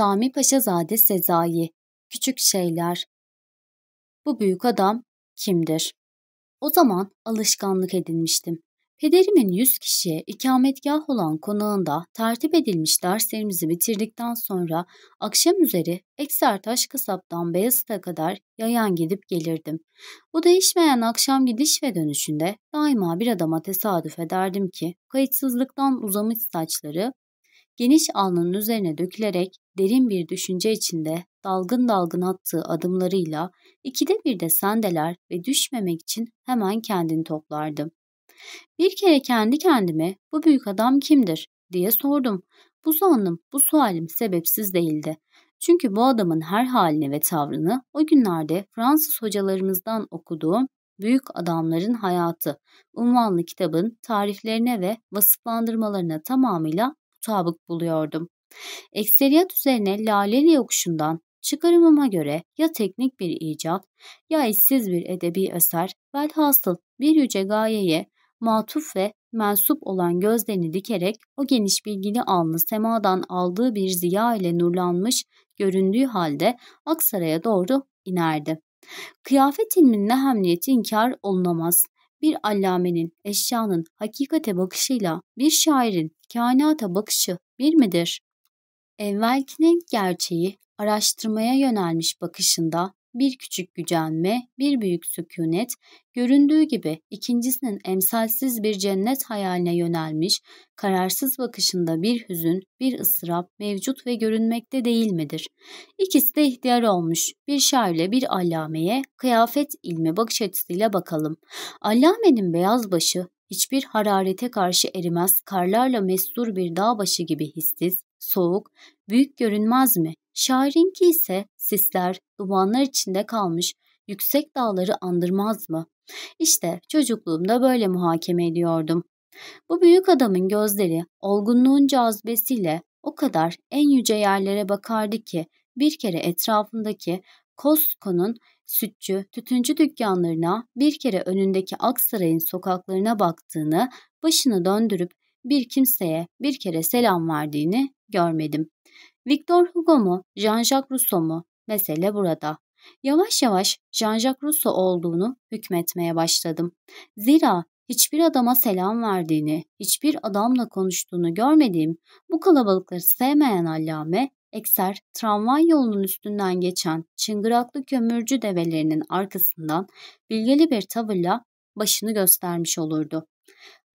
Sami Paşazade Sezai Küçük Şeyler Bu büyük adam kimdir? O zaman alışkanlık edinmiştim. Pederimin yüz kişiye ikametgah olan konağında tertip edilmiş derslerimizi bitirdikten sonra akşam üzeri Eksertaş kasaptan Beyazıt'a kadar yayan gidip gelirdim. Bu değişmeyen akşam gidiş ve dönüşünde daima bir adama tesadüf ederdim ki kayıtsızlıktan uzamış saçları geniş alnının üzerine dökülerek derin bir düşünce içinde dalgın dalgın attığı adımlarıyla ikide bir de sendeler ve düşmemek için hemen kendini toplardı. Bir kere kendi kendime bu büyük adam kimdir diye sordum. Bu zanım, bu sualim sebepsiz değildi. Çünkü bu adamın her halini ve tavrını o günlerde Fransız hocalarımızdan okuduğum Büyük Adamların Hayatı unvanlı kitabın tariflerine ve vasıflandırmalarına tamamıyla mutabık buluyordum. Ekseriyat üzerine Laleli yokuşundan çıkarımıma göre ya teknik bir icat ya eşsiz bir edebi eser velhasıl bir yüce gayeye matuf ve mensup olan gözlerini dikerek o geniş bilgili alnı semadan aldığı bir ziya ile nurlanmış göründüğü halde Aksaray'a doğru inerdi. Kıyafet ilminin ehemmiyeti inkar olunamaz. Bir allamenin, eşyanın hakikate bakışıyla bir şairin kainata bakışı bir midir? Evvelkinin gerçeği araştırmaya yönelmiş bakışında bir küçük gücenme, bir büyük sükunet, göründüğü gibi ikincisinin emsalsiz bir cennet hayaline yönelmiş, kararsız bakışında bir hüzün, bir ıstırap mevcut ve görünmekte değil midir? İkisi de ihtiyar olmuş, bir şairle bir allameye, kıyafet ilmi bakış açısıyla bakalım. Allamenin beyaz başı, hiçbir hararete karşı erimez, karlarla mestur bir dağ başı gibi hissiz, soğuk, büyük görünmez mi? Şairinki ise sisler, dumanlar içinde kalmış yüksek dağları andırmaz mı? İşte çocukluğumda böyle muhakeme ediyordum. Bu büyük adamın gözleri olgunluğun cazibesiyle o kadar en yüce yerlere bakardı ki bir kere etrafındaki Costco'nun sütçü, tütüncü dükkanlarına bir kere önündeki Aksaray'ın sokaklarına baktığını, başını döndürüp bir kimseye bir kere selam verdiğini görmedim. Victor Hugo mu, Jean-Jacques Rousseau mu? Mesele burada. Yavaş yavaş Jean-Jacques Rousseau olduğunu hükmetmeye başladım. Zira hiçbir adama selam verdiğini, hiçbir adamla konuştuğunu görmediğim bu kalabalıkları sevmeyen allame, Ekser, tramvay yolunun üstünden geçen çıngıraklı kömürcü develerinin arkasından bilgeli bir tavırla başını göstermiş olurdu.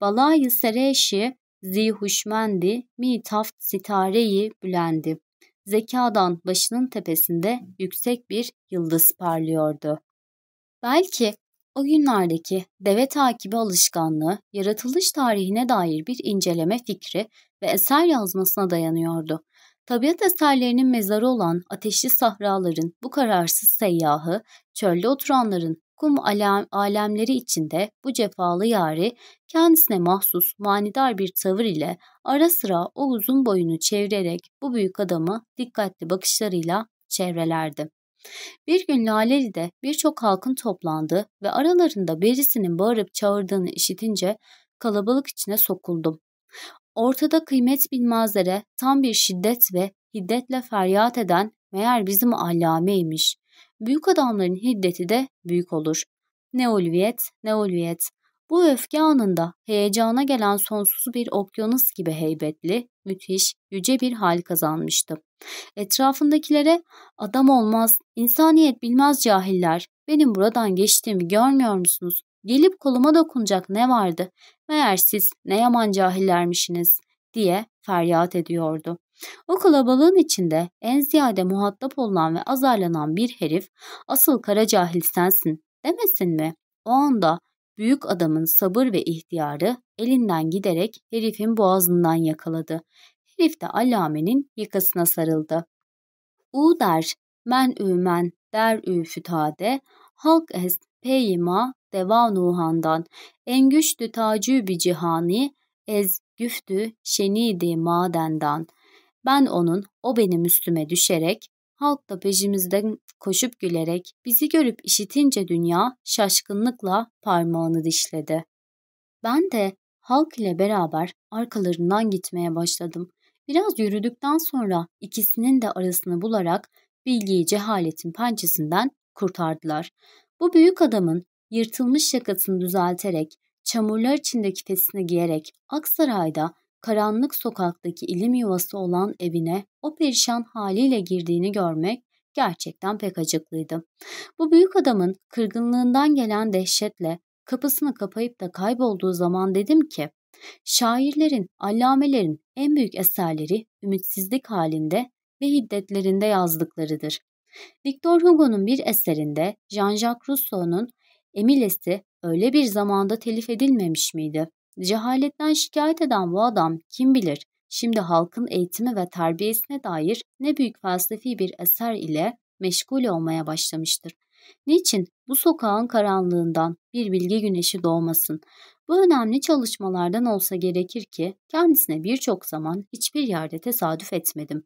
Balayı sereşi zihuşmendi mi taft sitareyi bülendi. Zekadan başının tepesinde yüksek bir yıldız parlıyordu. Belki o günlerdeki deve takibi alışkanlığı yaratılış tarihine dair bir inceleme fikri ve eser yazmasına dayanıyordu. Tabiat eserlerinin mezarı olan ateşli sahraların bu kararsız seyyahı, çölde oturanların kum alem, alemleri içinde bu cefalı yari kendisine mahsus manidar bir tavır ile ara sıra o uzun boyunu çevirerek bu büyük adamı dikkatli bakışlarıyla çevrelerdi. Bir gün Laleli'de birçok halkın toplandığı ve aralarında birisinin bağırıp çağırdığını işitince kalabalık içine sokuldum. Ortada kıymet bilmezlere tam bir şiddet ve hiddetle feryat eden meğer bizim allameymiş. Büyük adamların hiddeti de büyük olur. Ne ulviyet ne ulviyet. Bu öfke anında heyecana gelen sonsuz bir okyanus gibi heybetli, müthiş, yüce bir hal kazanmıştı. Etrafındakilere adam olmaz, insaniyet bilmez cahiller, benim buradan geçtiğimi görmüyor musunuz? Gelip koluma dokunacak ne vardı? Meğer siz ne yaman cahillermişsiniz diye feryat ediyordu. O kalabalığın içinde en ziyade muhatap olunan ve azarlanan bir herif asıl kara cahil sensin demesin mi? O anda büyük adamın sabır ve ihtiyarı elinden giderek herifin boğazından yakaladı. Herif de Allame'nin yakasına sarıldı. U der, men ümen der ü fütade, halk est peyima deva nuhandan, en güçlü tacü bir cihani, ez güftü şenidi madendan. Ben onun, o benim üstüme düşerek, halk da peşimizden koşup gülerek, bizi görüp işitince dünya şaşkınlıkla parmağını dişledi. Ben de halk ile beraber arkalarından gitmeye başladım. Biraz yürüdükten sonra ikisinin de arasını bularak bilgiyi cehaletin pençesinden kurtardılar. Bu büyük adamın yırtılmış şakasını düzelterek, çamurlar içindeki fesini giyerek Aksaray'da karanlık sokaktaki ilim yuvası olan evine o perişan haliyle girdiğini görmek gerçekten pek acıklıydı. Bu büyük adamın kırgınlığından gelen dehşetle kapısını kapayıp da kaybolduğu zaman dedim ki, şairlerin, allamelerin en büyük eserleri ümitsizlik halinde ve hiddetlerinde yazdıklarıdır. Victor Hugo'nun bir eserinde Jean-Jacques Rousseau'nun Emiles'i öyle bir zamanda telif edilmemiş miydi? Cehaletten şikayet eden bu adam kim bilir şimdi halkın eğitimi ve terbiyesine dair ne büyük felsefi bir eser ile meşgul olmaya başlamıştır. Niçin bu sokağın karanlığından bir bilgi güneşi doğmasın? Bu önemli çalışmalardan olsa gerekir ki kendisine birçok zaman hiçbir yerde tesadüf etmedim.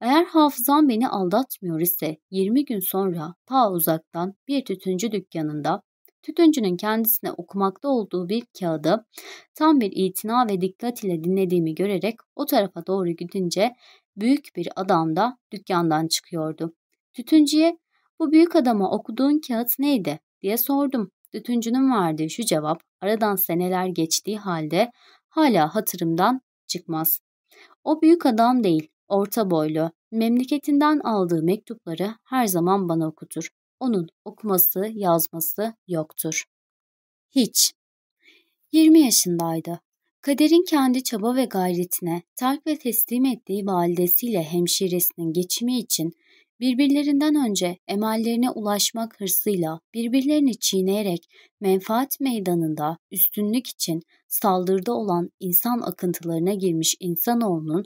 Eğer hafızam beni aldatmıyor ise 20 gün sonra ta uzaktan bir tütüncü dükkanında tütüncünün kendisine okumakta olduğu bir kağıdı tam bir itina ve dikkat ile dinlediğimi görerek o tarafa doğru gidince büyük bir adam da dükkandan çıkıyordu. Tütüncüye bu büyük adama okuduğun kağıt neydi diye sordum. Tütüncünün verdiği şu cevap aradan seneler geçtiği halde hala hatırımdan çıkmaz. O büyük adam değil, orta boylu, memleketinden aldığı mektupları her zaman bana okutur. Onun okuması, yazması yoktur. Hiç. 20 yaşındaydı. Kaderin kendi çaba ve gayretine terk ve teslim ettiği validesiyle hemşiresinin geçimi için birbirlerinden önce emellerine ulaşmak hırsıyla birbirlerini çiğneyerek menfaat meydanında üstünlük için saldırıda olan insan akıntılarına girmiş insanoğlunun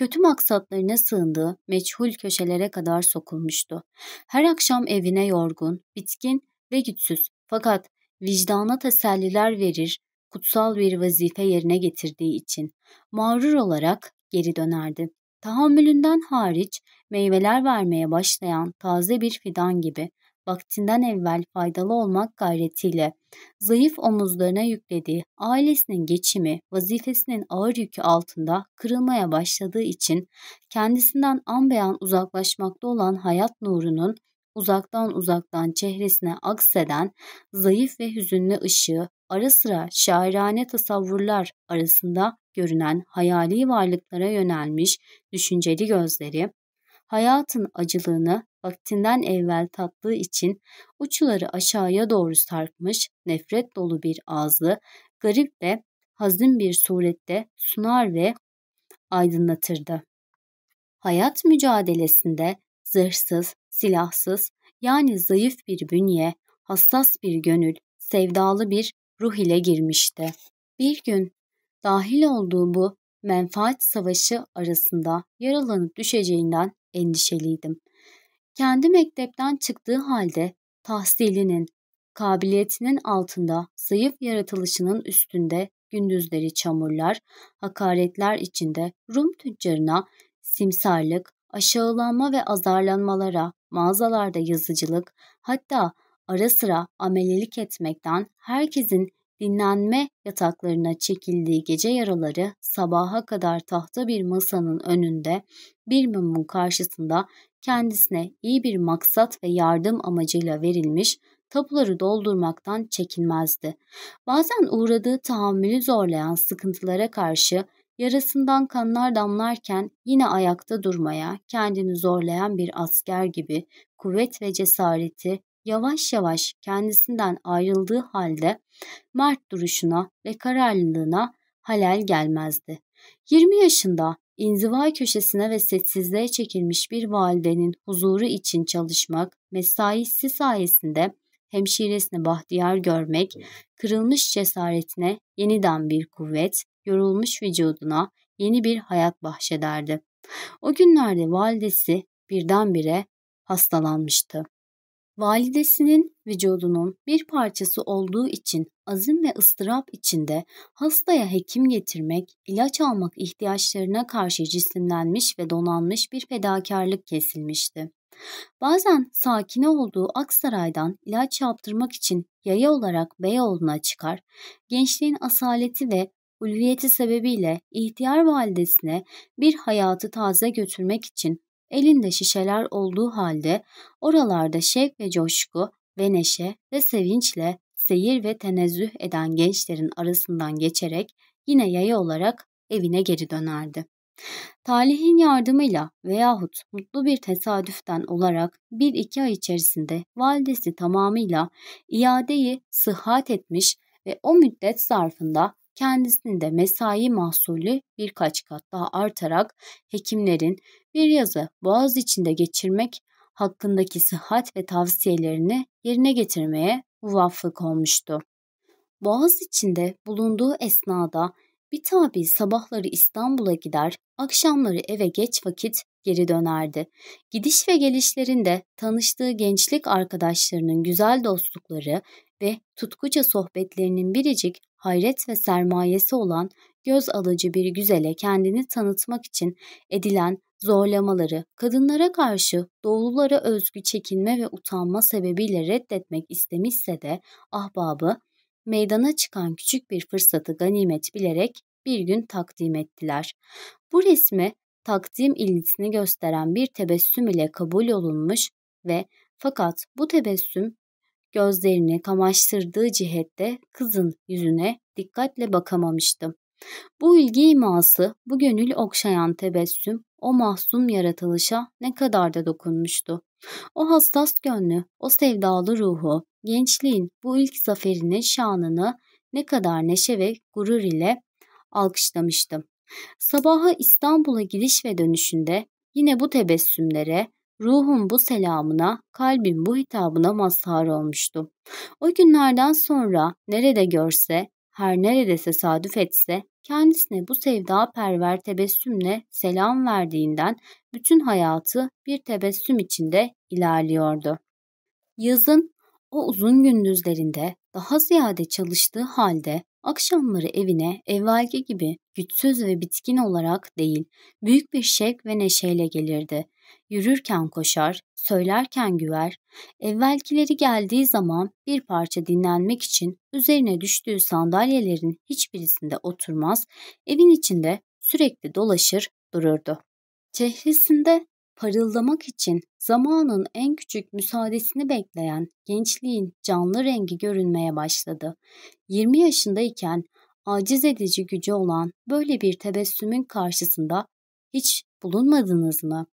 kötü maksatlarına sığındığı meçhul köşelere kadar sokulmuştu. Her akşam evine yorgun, bitkin ve güçsüz fakat vicdana teselliler verir, kutsal bir vazife yerine getirdiği için mağrur olarak geri dönerdi. Tahammülünden hariç meyveler vermeye başlayan taze bir fidan gibi vaktinden evvel faydalı olmak gayretiyle zayıf omuzlarına yüklediği ailesinin geçimi vazifesinin ağır yükü altında kırılmaya başladığı için kendisinden an beyan uzaklaşmakta olan hayat nurunun uzaktan uzaktan çehresine akseden zayıf ve hüzünlü ışığı ara sıra şairane tasavvurlar arasında görünen hayali varlıklara yönelmiş düşünceli gözleri, hayatın acılığını vaktinden evvel tattığı için uçları aşağıya doğru sarkmış nefret dolu bir ağzı garip ve hazin bir surette sunar ve aydınlatırdı. Hayat mücadelesinde zırhsız, silahsız yani zayıf bir bünye, hassas bir gönül, sevdalı bir ruh ile girmişti. Bir gün dahil olduğu bu menfaat savaşı arasında yaralanıp düşeceğinden endişeliydim. Kendi mektepten çıktığı halde tahsilinin, kabiliyetinin altında zayıf yaratılışının üstünde gündüzleri çamurlar, hakaretler içinde Rum tüccarına simsarlık, aşağılanma ve azarlanmalara, mağazalarda yazıcılık, hatta ara sıra amelelik etmekten herkesin dinlenme yataklarına çekildiği gece yaraları sabaha kadar tahta bir masanın önünde bir mumun karşısında kendisine iyi bir maksat ve yardım amacıyla verilmiş tapuları doldurmaktan çekinmezdi. Bazen uğradığı tahammülü zorlayan sıkıntılara karşı yarasından kanlar damlarken yine ayakta durmaya kendini zorlayan bir asker gibi kuvvet ve cesareti yavaş yavaş kendisinden ayrıldığı halde mert duruşuna ve kararlılığına halel gelmezdi. 20 yaşında inziva köşesine ve sessizliğe çekilmiş bir validenin huzuru için çalışmak, mesaisi sayesinde hemşiresini bahtiyar görmek, kırılmış cesaretine yeniden bir kuvvet, yorulmuş vücuduna yeni bir hayat bahşederdi. O günlerde validesi birdenbire hastalanmıştı. Validesinin vücudunun bir parçası olduğu için azim ve ıstırap içinde hastaya hekim getirmek, ilaç almak ihtiyaçlarına karşı cisimlenmiş ve donanmış bir fedakarlık kesilmişti. Bazen sakine olduğu Aksaray'dan ilaç yaptırmak için yaya olarak Beyoğlu'na çıkar, gençliğin asaleti ve ulviyeti sebebiyle ihtiyar validesine bir hayatı taze götürmek için elinde şişeler olduğu halde oralarda şevk ve coşku ve neşe ve sevinçle seyir ve tenezzüh eden gençlerin arasından geçerek yine yaya olarak evine geri dönerdi. Talihin yardımıyla veyahut mutlu bir tesadüften olarak bir iki ay içerisinde validesi tamamıyla iadeyi sıhhat etmiş ve o müddet zarfında kendisinin de mesai mahsulü birkaç kat daha artarak hekimlerin bir yazı boğaz içinde geçirmek hakkındaki sıhhat ve tavsiyelerini yerine getirmeye muvaffak olmuştu. Boğaz içinde bulunduğu esnada bir tabi sabahları İstanbul'a gider, akşamları eve geç vakit geri dönerdi. Gidiş ve gelişlerinde tanıştığı gençlik arkadaşlarının güzel dostlukları ve tutkuca sohbetlerinin biricik hayret ve sermayesi olan göz alıcı bir güzele kendini tanıtmak için edilen zorlamaları kadınlara karşı doğululara özgü çekinme ve utanma sebebiyle reddetmek istemişse de ahbabı meydana çıkan küçük bir fırsatı ganimet bilerek bir gün takdim ettiler. Bu resmi takdim ilgisini gösteren bir tebessüm ile kabul olunmuş ve fakat bu tebessüm gözlerini kamaştırdığı cihette kızın yüzüne dikkatle bakamamıştı. Bu ilgi iması, bu gönül okşayan tebessüm o mahzun yaratılışa ne kadar da dokunmuştu. O hassas gönlü, o sevdalı ruhu, gençliğin bu ilk zaferinin şanını ne kadar neşe ve gurur ile alkışlamıştı. Sabaha İstanbul'a gidiş ve dönüşünde yine bu tebessümlere, ruhun bu selamına, kalbin bu hitabına mazhar olmuştu. O günlerden sonra nerede görse, her nerede tesadüf etse, kendisine bu sevda perver tebessümle selam verdiğinden bütün hayatı bir tebessüm içinde ilerliyordu. Yazın o uzun gündüzlerinde daha ziyade çalıştığı halde akşamları evine evvelki gibi güçsüz ve bitkin olarak değil, büyük bir şevk ve neşeyle gelirdi. Yürürken koşar, söylerken güver, evvelkileri geldiği zaman bir parça dinlenmek için üzerine düştüğü sandalyelerin hiçbirisinde oturmaz, evin içinde sürekli dolaşır dururdu. Çehresinde parıldamak için zamanın en küçük müsaadesini bekleyen gençliğin canlı rengi görünmeye başladı. 20 yaşındayken aciz edici gücü olan böyle bir tebessümün karşısında hiç bulunmadınız mı?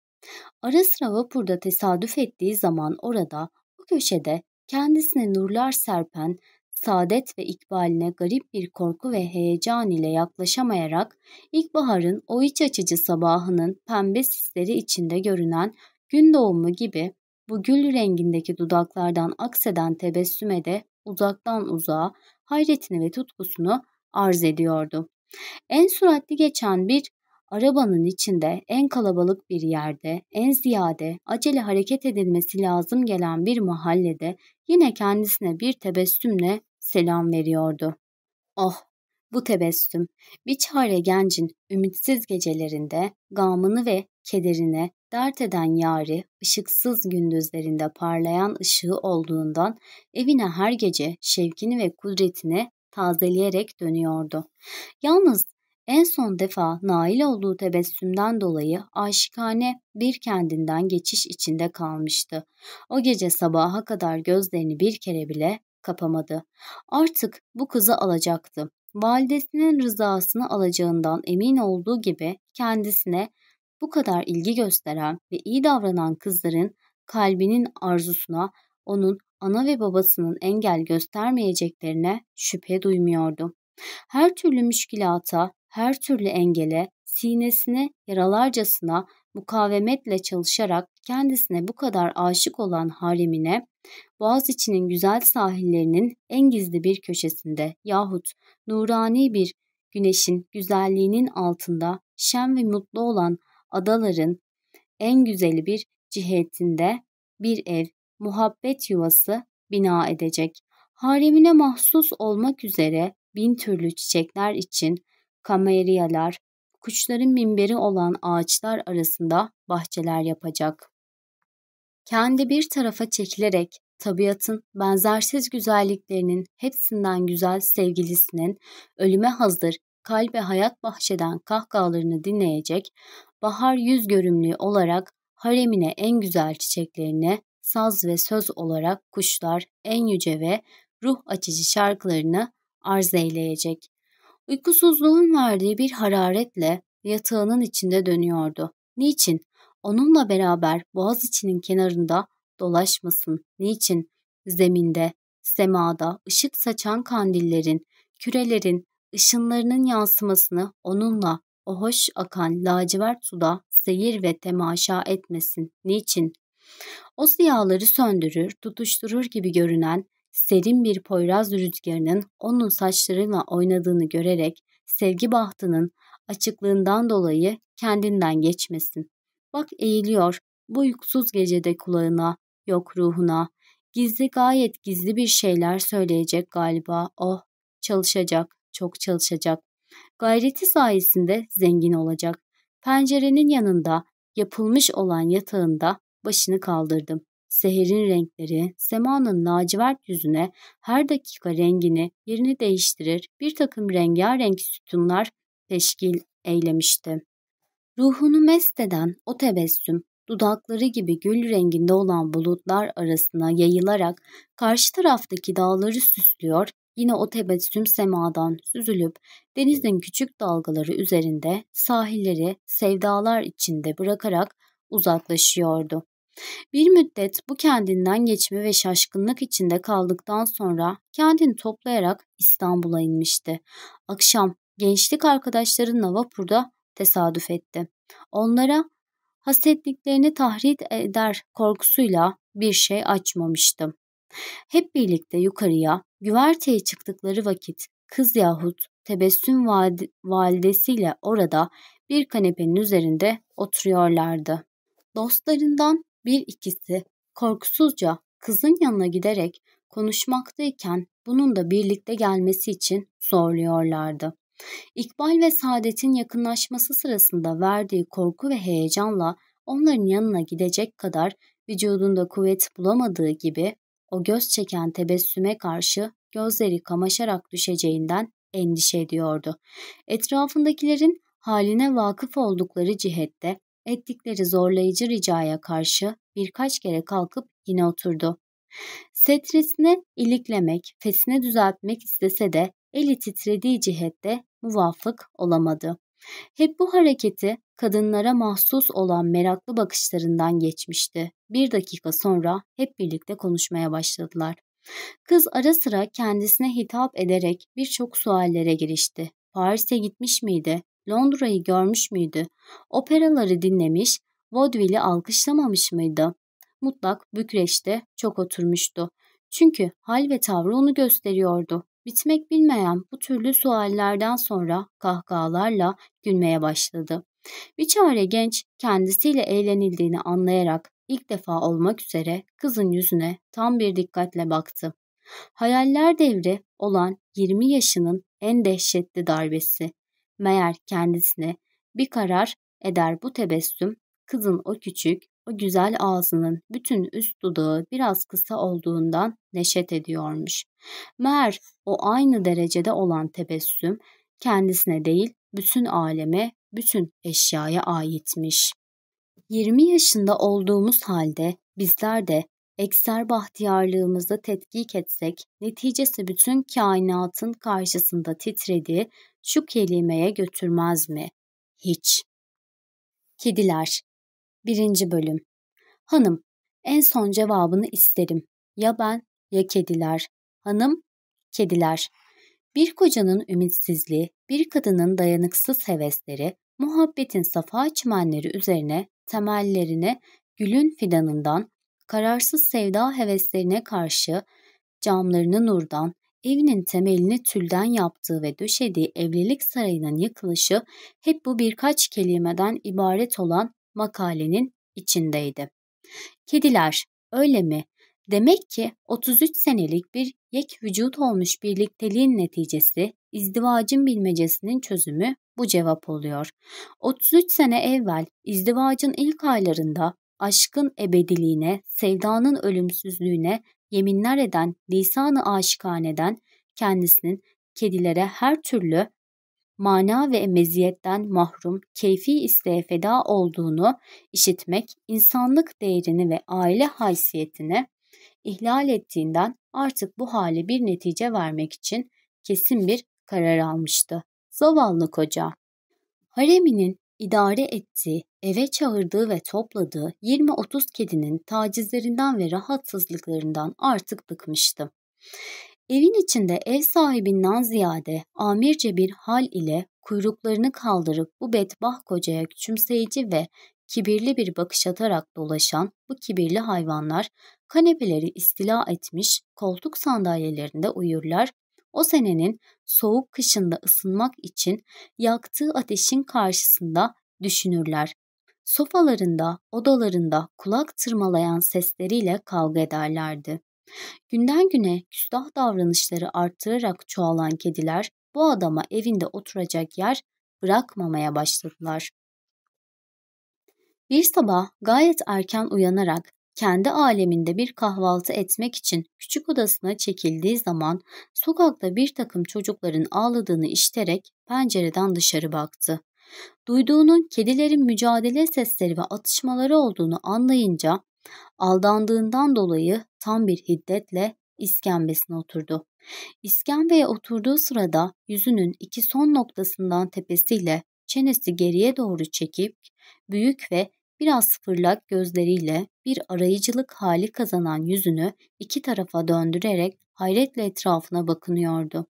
Ara sıra vapurda tesadüf ettiği zaman orada, o köşede kendisine nurlar serpen, saadet ve ikbaline garip bir korku ve heyecan ile yaklaşamayarak ilkbaharın o iç açıcı sabahının pembe sisleri içinde görünen gün doğumu gibi bu gül rengindeki dudaklardan akseden tebessüme de uzaktan uzağa hayretini ve tutkusunu arz ediyordu. En süratli geçen bir arabanın içinde en kalabalık bir yerde, en ziyade acele hareket edilmesi lazım gelen bir mahallede yine kendisine bir tebessümle selam veriyordu. Oh, bu tebessüm bir çare gencin ümitsiz gecelerinde gamını ve kederine dert eden yari ışıksız gündüzlerinde parlayan ışığı olduğundan evine her gece şevkini ve kudretini tazeleyerek dönüyordu. Yalnız en son defa nail olduğu tebessümden dolayı aşikane bir kendinden geçiş içinde kalmıştı. O gece sabaha kadar gözlerini bir kere bile kapamadı. Artık bu kızı alacaktı. Validesinin rızasını alacağından emin olduğu gibi kendisine bu kadar ilgi gösteren ve iyi davranan kızların kalbinin arzusuna onun ana ve babasının engel göstermeyeceklerine şüphe duymuyordu. Her türlü müşkilata, her türlü engele, sinesine yaralarcasına mukavemetle çalışarak kendisine bu kadar aşık olan haremine, Boğaziçi'nin güzel sahillerinin en gizli bir köşesinde yahut nurani bir güneşin güzelliğinin altında şen ve mutlu olan adaların en güzeli bir cihetinde bir ev, muhabbet yuvası bina edecek. Haremine mahsus olmak üzere bin türlü çiçekler için kameryalar, kuşların minberi olan ağaçlar arasında bahçeler yapacak. Kendi bir tarafa çekilerek tabiatın benzersiz güzelliklerinin hepsinden güzel sevgilisinin ölüme hazır kalbe hayat bahşeden kahkahalarını dinleyecek, bahar yüz görümlüğü olarak haremine en güzel çiçeklerini, saz ve söz olarak kuşlar en yüce ve ruh açıcı şarkılarını arz eyleyecek. Uykusuzluğun verdiği bir hararetle yatağının içinde dönüyordu. Niçin? Onunla beraber boğaz içinin kenarında dolaşmasın. Niçin? Zeminde, semada ışık saçan kandillerin, kürelerin, ışınlarının yansımasını onunla o hoş akan lacivert suda seyir ve temaşa etmesin. Niçin? O ziyaları söndürür, tutuşturur gibi görünen serin bir poyraz rüzgarının onun saçlarıyla oynadığını görerek sevgi bahtının açıklığından dolayı kendinden geçmesin. Bak eğiliyor bu uykusuz gecede kulağına, yok ruhuna, gizli gayet gizli bir şeyler söyleyecek galiba. Oh, çalışacak, çok çalışacak. Gayreti sayesinde zengin olacak. Pencerenin yanında yapılmış olan yatağında başını kaldırdım. Seherin renkleri semanın lacivert yüzüne her dakika rengini yerini değiştirir bir takım rengarenk sütunlar teşkil eylemişti. Ruhunu mest eden o tebessüm dudakları gibi gül renginde olan bulutlar arasına yayılarak karşı taraftaki dağları süslüyor, yine o tebessüm semadan süzülüp denizin küçük dalgaları üzerinde sahilleri sevdalar içinde bırakarak uzaklaşıyordu. Bir müddet bu kendinden geçme ve şaşkınlık içinde kaldıktan sonra kendini toplayarak İstanbul'a inmişti. Akşam gençlik arkadaşlarınla vapurda tesadüf etti. Onlara hasetliklerini tahrit eder korkusuyla bir şey açmamıştım. Hep birlikte yukarıya güverteye çıktıkları vakit kız yahut tebessüm validesiyle orada bir kanepenin üzerinde oturuyorlardı. Dostlarından bir ikisi korkusuzca kızın yanına giderek konuşmaktayken bunun da birlikte gelmesi için zorluyorlardı. İkbal ve Saadet'in yakınlaşması sırasında verdiği korku ve heyecanla onların yanına gidecek kadar vücudunda kuvvet bulamadığı gibi o göz çeken tebessüme karşı gözleri kamaşarak düşeceğinden endişe ediyordu. Etrafındakilerin haline vakıf oldukları cihette ettikleri zorlayıcı ricaya karşı birkaç kere kalkıp yine oturdu. Setresini iliklemek, fesine düzeltmek istese de eli titrediği cihette muvafık olamadı. Hep bu hareketi kadınlara mahsus olan meraklı bakışlarından geçmişti. Bir dakika sonra hep birlikte konuşmaya başladılar. Kız ara sıra kendisine hitap ederek birçok suallere girişti. Paris'e gitmiş miydi? Londra'yı görmüş müydü? Operaları dinlemiş, vaudeville'i alkışlamamış mıydı? Mutlak Bükreş'te çok oturmuştu. Çünkü hal ve tavrı onu gösteriyordu. Bitmek bilmeyen bu türlü suallerden sonra kahkahalarla gülmeye başladı. Bir çare genç kendisiyle eğlenildiğini anlayarak ilk defa olmak üzere kızın yüzüne tam bir dikkatle baktı. Hayaller devri olan 20 yaşının en dehşetli darbesi. Meğer kendisine bir karar eder bu tebessüm kızın o küçük, o güzel ağzının bütün üst dudağı biraz kısa olduğundan neşet ediyormuş. Meğer o aynı derecede olan tebessüm kendisine değil bütün aleme, bütün eşyaya aitmiş. 20 yaşında olduğumuz halde bizler de ekser bahtiyarlığımızı tetkik etsek, neticesi bütün kainatın karşısında titrediği şu kelimeye götürmez mi? Hiç. Kediler 1. Bölüm Hanım, en son cevabını isterim. Ya ben ya kediler. Hanım, kediler. Bir kocanın ümitsizliği, bir kadının dayanıksız hevesleri, muhabbetin safa çimenleri üzerine temellerine gülün fidanından, kararsız sevda heveslerine karşı camlarını nurdan, evinin temelini tülden yaptığı ve döşediği evlilik sarayının yıkılışı hep bu birkaç kelimeden ibaret olan makalenin içindeydi. Kediler, öyle mi? Demek ki 33 senelik bir yek vücut olmuş birlikteliğin neticesi, izdivacın bilmecesinin çözümü bu cevap oluyor. 33 sene evvel izdivacın ilk aylarında aşkın ebediliğine, sevdanın ölümsüzlüğüne yeminler eden lisanı aşıkaneden kendisinin kedilere her türlü mana ve meziyetten mahrum, keyfi isteğe feda olduğunu işitmek, insanlık değerini ve aile haysiyetini ihlal ettiğinden artık bu hale bir netice vermek için kesin bir karar almıştı. Zavallı koca. Hareminin idare ettiği, eve çağırdığı ve topladığı 20-30 kedinin tacizlerinden ve rahatsızlıklarından artık bıkmıştı. Evin içinde ev sahibinden ziyade amirce bir hal ile kuyruklarını kaldırıp bu bedbah kocaya küçümseyici ve kibirli bir bakış atarak dolaşan bu kibirli hayvanlar kanepeleri istila etmiş koltuk sandalyelerinde uyurlar, o senenin soğuk kışında ısınmak için yaktığı ateşin karşısında düşünürler. Sofalarında, odalarında kulak tırmalayan sesleriyle kavga ederlerdi. Günden güne küstah davranışları arttırarak çoğalan kediler bu adama evinde oturacak yer bırakmamaya başladılar. Bir sabah gayet erken uyanarak kendi aleminde bir kahvaltı etmek için küçük odasına çekildiği zaman sokakta bir takım çocukların ağladığını işiterek pencereden dışarı baktı. Duyduğunun kedilerin mücadele sesleri ve atışmaları olduğunu anlayınca aldandığından dolayı tam bir hiddetle iskembesine oturdu. İskembeye oturduğu sırada yüzünün iki son noktasından tepesiyle çenesi geriye doğru çekip büyük ve biraz fırlak gözleriyle bir arayıcılık hali kazanan yüzünü iki tarafa döndürerek hayretle etrafına bakınıyordu.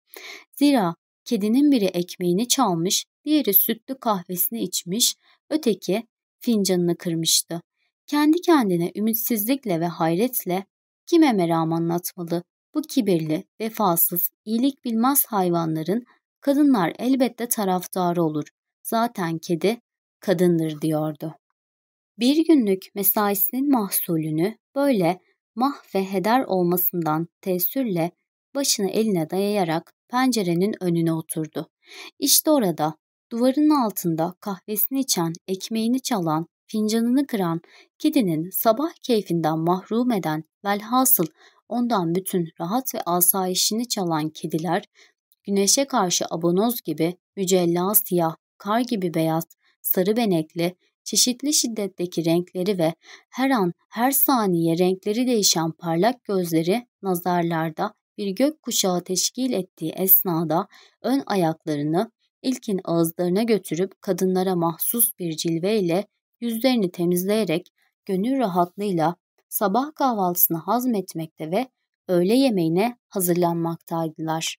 Zira kedinin biri ekmeğini çalmış, diğeri sütlü kahvesini içmiş, öteki fincanını kırmıştı. Kendi kendine ümitsizlikle ve hayretle kime meram anlatmalı? Bu kibirli, vefasız, iyilik bilmez hayvanların kadınlar elbette taraftarı olur. Zaten kedi kadındır diyordu. Bir günlük mesaisinin mahsulünü böyle mah ve heder olmasından tesirle başını eline dayayarak pencerenin önüne oturdu. İşte orada duvarın altında kahvesini içen, ekmeğini çalan, fincanını kıran, kedinin sabah keyfinden mahrum eden, velhasıl ondan bütün rahat ve asayişini çalan kediler, güneşe karşı abonoz gibi mücella siyah, kar gibi beyaz, sarı benekli, çeşitli şiddetteki renkleri ve her an her saniye renkleri değişen parlak gözleri nazarlarda bir gök kuşağı teşkil ettiği esnada ön ayaklarını ilkin ağızlarına götürüp kadınlara mahsus bir cilveyle yüzlerini temizleyerek gönül rahatlığıyla sabah kahvaltısını hazmetmekte ve öğle yemeğine hazırlanmaktaydılar.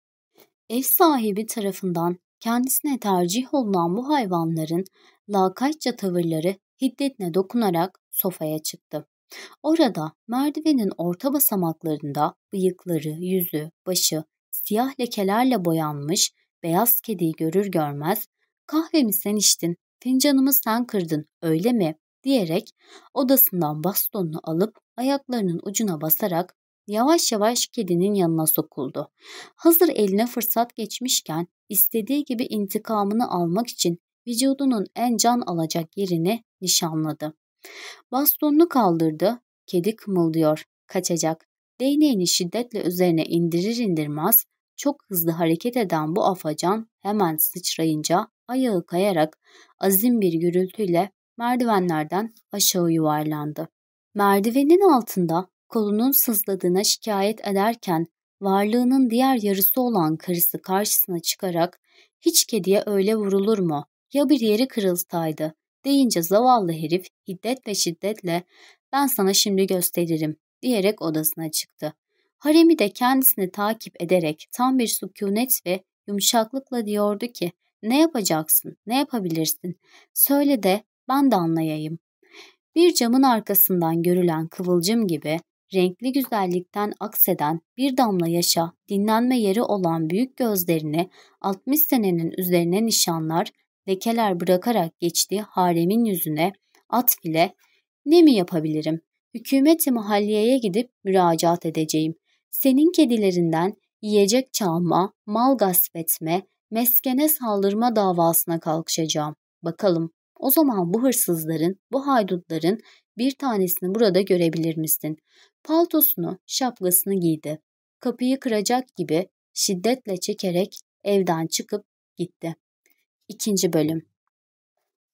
Ev sahibi tarafından kendisine tercih olunan bu hayvanların lakaytça tavırları hiddetine dokunarak sofaya çıktı. Orada merdivenin orta basamaklarında bıyıkları, yüzü, başı siyah lekelerle boyanmış beyaz kediyi görür görmez kahvemi sen içtin, fincanımı sen kırdın öyle mi diyerek odasından bastonunu alıp ayaklarının ucuna basarak yavaş yavaş kedinin yanına sokuldu. Hazır eline fırsat geçmişken istediği gibi intikamını almak için vücudunun en can alacak yerini nişanladı. Bastonunu kaldırdı, kedi kımıldıyor, kaçacak. Değneğini şiddetle üzerine indirir indirmez, çok hızlı hareket eden bu afacan hemen sıçrayınca ayağı kayarak azim bir gürültüyle merdivenlerden aşağı yuvarlandı. Merdivenin altında kolunun sızladığına şikayet ederken varlığının diğer yarısı olan karısı karşısına çıkarak hiç kediye öyle vurulur mu? Ya bir yeri kırılsaydı deyince zavallı herif hiddet ve şiddetle ben sana şimdi gösteririm diyerek odasına çıktı. Haremi de kendisini takip ederek tam bir sükunet ve yumuşaklıkla diyordu ki ne yapacaksın, ne yapabilirsin? Söyle de ben de anlayayım. Bir camın arkasından görülen kıvılcım gibi renkli güzellikten akseden bir damla yaşa, dinlenme yeri olan büyük gözlerini 60 senenin üzerine nişanlar, lekeler bırakarak geçtiği haremin yüzüne at bile ne mi yapabilirim? Hükümeti mahalliyeye gidip müracaat edeceğim. Senin kedilerinden yiyecek çalma, mal gasp etme, meskene saldırma davasına kalkışacağım. Bakalım o zaman bu hırsızların, bu haydutların bir tanesini burada görebilir misin? Paltosunu, şapkasını giydi. Kapıyı kıracak gibi şiddetle çekerek evden çıkıp gitti. İkinci bölüm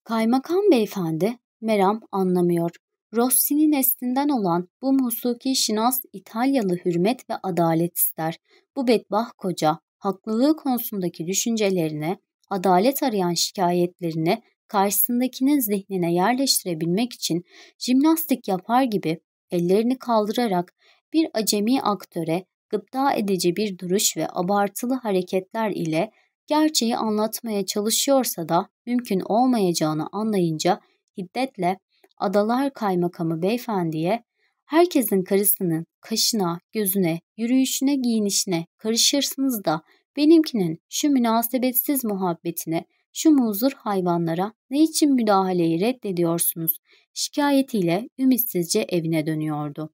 Kaymakam beyefendi Meram anlamıyor. Rossi'nin neslinden olan bu musuki şinas İtalyalı hürmet ve adalet ister. Bu bedbah koca haklılığı konusundaki düşüncelerine, adalet arayan şikayetlerini karşısındakinin zihnine yerleştirebilmek için jimnastik yapar gibi ellerini kaldırarak bir acemi aktöre gıpta edici bir duruş ve abartılı hareketler ile gerçeği anlatmaya çalışıyorsa da mümkün olmayacağını anlayınca hiddetle Adalar Kaymakamı beyefendiye herkesin karısının kaşına, gözüne, yürüyüşüne, giyinişine karışırsınız da benimkinin şu münasebetsiz muhabbetine, şu muzur hayvanlara ne için müdahaleyi reddediyorsunuz? Şikayetiyle ümitsizce evine dönüyordu.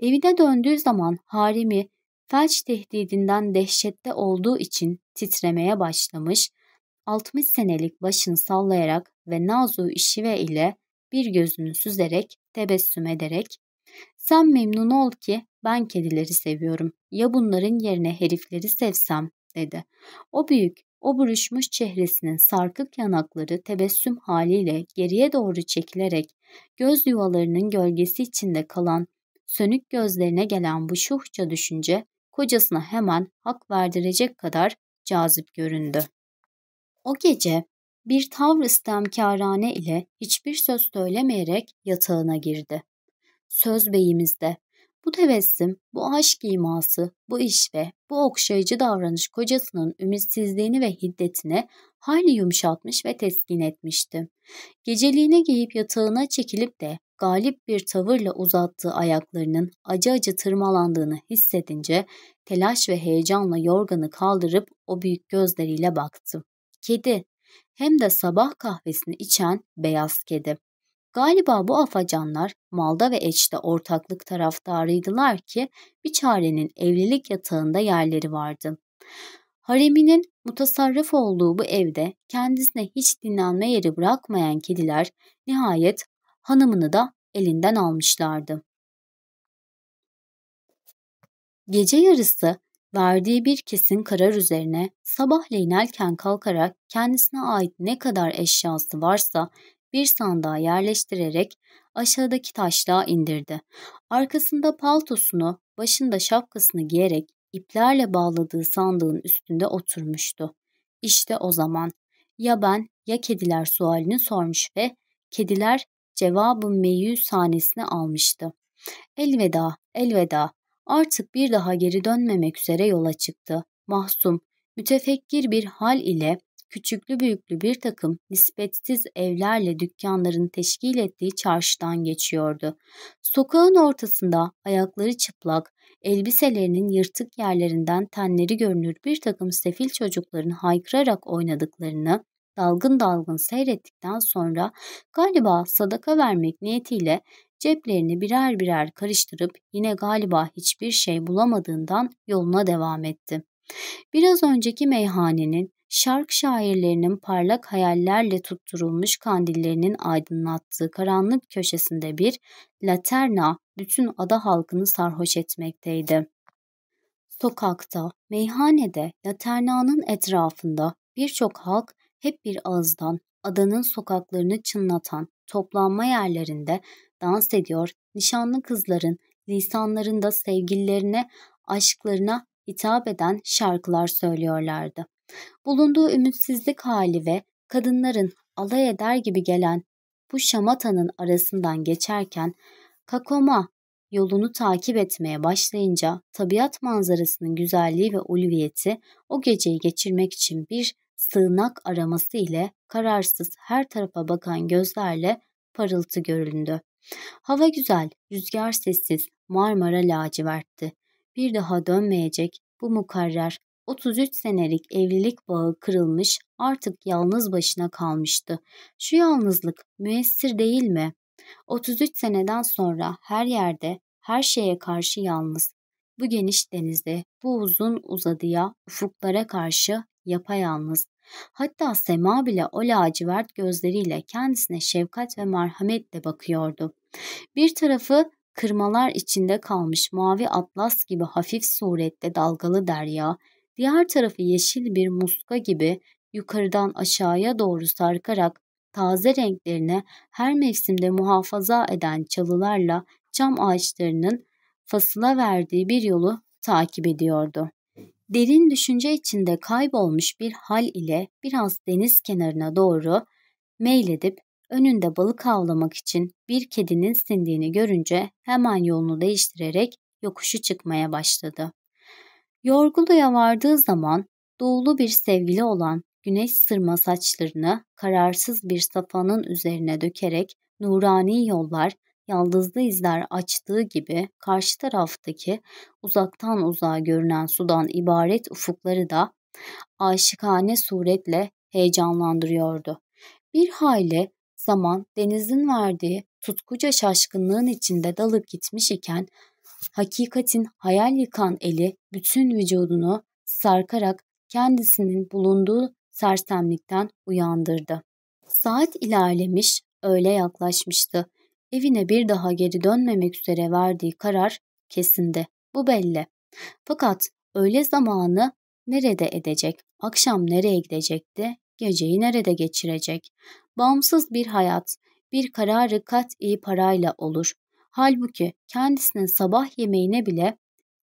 Evine döndüğü zaman harimi felç tehdidinden dehşette olduğu için titremeye başlamış, 60 senelik başını sallayarak ve nazu işive ile bir gözünü süzerek, tebessüm ederek ''Sen memnun ol ki ben kedileri seviyorum. Ya bunların yerine herifleri sevsem?'' dedi. O büyük, o buruşmuş çehresinin sarkık yanakları tebessüm haliyle geriye doğru çekilerek göz yuvalarının gölgesi içinde kalan sönük gözlerine gelen bu şuhça düşünce kocasına hemen hak verdirecek kadar cazip göründü. O gece bir tavr istemkârane ile hiçbir söz söylemeyerek yatağına girdi. Söz beyimizde. Bu tebessüm, bu aşk iması, bu iş ve bu okşayıcı davranış kocasının ümitsizliğini ve hiddetini hayli yumuşatmış ve teskin etmişti. Geceliğine giyip yatağına çekilip de galip bir tavırla uzattığı ayaklarının acı acı tırmalandığını hissedince telaş ve heyecanla yorganı kaldırıp o büyük gözleriyle baktı. Kedi, hem de sabah kahvesini içen beyaz kedi. Galiba bu afacanlar malda ve eçte ortaklık taraftarıydılar ki bir çarenin evlilik yatağında yerleri vardı. Hareminin mutasarrıf olduğu bu evde kendisine hiç dinlenme yeri bırakmayan kediler nihayet hanımını da elinden almışlardı. Gece yarısı Verdiği bir kesin karar üzerine sabahleyin erken kalkarak kendisine ait ne kadar eşyası varsa bir sandığa yerleştirerek aşağıdaki taşlığa indirdi. Arkasında paltosunu, başında şapkasını giyerek iplerle bağladığı sandığın üstünde oturmuştu. İşte o zaman ya ben ya kediler sualini sormuş ve kediler cevabın meyyü sahnesini almıştı. Elveda, elveda artık bir daha geri dönmemek üzere yola çıktı. Mahzum, mütefekkir bir hal ile küçüklü büyüklü bir takım nispetsiz evlerle dükkanların teşkil ettiği çarşıdan geçiyordu. Sokağın ortasında ayakları çıplak, elbiselerinin yırtık yerlerinden tenleri görünür bir takım sefil çocukların haykırarak oynadıklarını dalgın dalgın seyrettikten sonra galiba sadaka vermek niyetiyle Ceplerini birer birer karıştırıp yine galiba hiçbir şey bulamadığından yoluna devam etti. Biraz önceki meyhanenin şark şairlerinin parlak hayallerle tutturulmuş kandillerinin aydınlattığı karanlık köşesinde bir laterna bütün ada halkını sarhoş etmekteydi. Sokakta, meyhanede, laternanın etrafında birçok halk hep bir ağızdan adanın sokaklarını çınlatan toplanma yerlerinde dans ediyor, nişanlı kızların lisanlarında sevgililerine, aşklarına hitap eden şarkılar söylüyorlardı. Bulunduğu ümitsizlik hali ve kadınların alay eder gibi gelen bu şamatanın arasından geçerken Kakoma yolunu takip etmeye başlayınca tabiat manzarasının güzelliği ve ulviyeti o geceyi geçirmek için bir sığınak araması ile kararsız her tarafa bakan gözlerle parıltı göründü. Hava güzel, rüzgar sessiz, Marmara lacivertti. Bir daha dönmeyecek bu mukarrer 33 senelik evlilik bağı kırılmış artık yalnız başına kalmıştı. Şu yalnızlık müessir değil mi? 33 seneden sonra her yerde, her şeye karşı yalnız. Bu geniş denizde, bu uzun uzadıya, ufuklara karşı yapayalnız. Hatta Sema bile o lacivert gözleriyle kendisine şefkat ve merhametle bakıyordu. Bir tarafı kırmalar içinde kalmış mavi atlas gibi hafif surette dalgalı derya, diğer tarafı yeşil bir muska gibi yukarıdan aşağıya doğru sarkarak taze renklerini her mevsimde muhafaza eden çalılarla çam ağaçlarının fasıla verdiği bir yolu takip ediyordu. Derin düşünce içinde kaybolmuş bir hal ile biraz deniz kenarına doğru meyledip önünde balık avlamak için bir kedinin sindiğini görünce hemen yolunu değiştirerek yokuşu çıkmaya başladı. Yorgulu'ya vardığı zaman doğulu bir sevgili olan güneş sırma saçlarını kararsız bir safanın üzerine dökerek nurani yollar, yaldızlı izler açtığı gibi karşı taraftaki uzaktan uzağa görünen sudan ibaret ufukları da aşıkane suretle heyecanlandırıyordu. Bir hayli zaman denizin verdiği tutkuca şaşkınlığın içinde dalıp gitmiş iken hakikatin hayal yıkan eli bütün vücudunu sarkarak kendisinin bulunduğu sersemlikten uyandırdı. Saat ilerlemiş, öğle yaklaşmıştı. Evine bir daha geri dönmemek üzere verdiği karar kesindi. Bu belli. Fakat öğle zamanı nerede edecek, akşam nereye gidecekti, geceyi nerede geçirecek? Bağımsız bir hayat, bir kararı kat iyi parayla olur. Halbuki kendisinin sabah yemeğine bile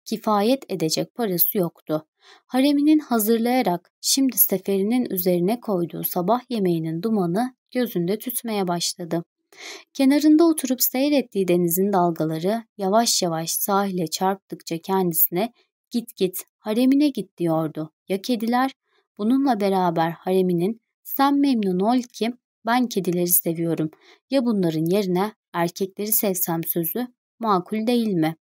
kifayet edecek parası yoktu. Hareminin hazırlayarak şimdi seferinin üzerine koyduğu sabah yemeğinin dumanı gözünde tütmeye başladı. Kenarında oturup seyrettiği denizin dalgaları yavaş yavaş sahile çarptıkça kendisine git git haremine git diyordu. Ya kediler? Bununla beraber hareminin sen memnun ol ki ben kedileri seviyorum. Ya bunların yerine erkekleri sevsem sözü makul değil mi?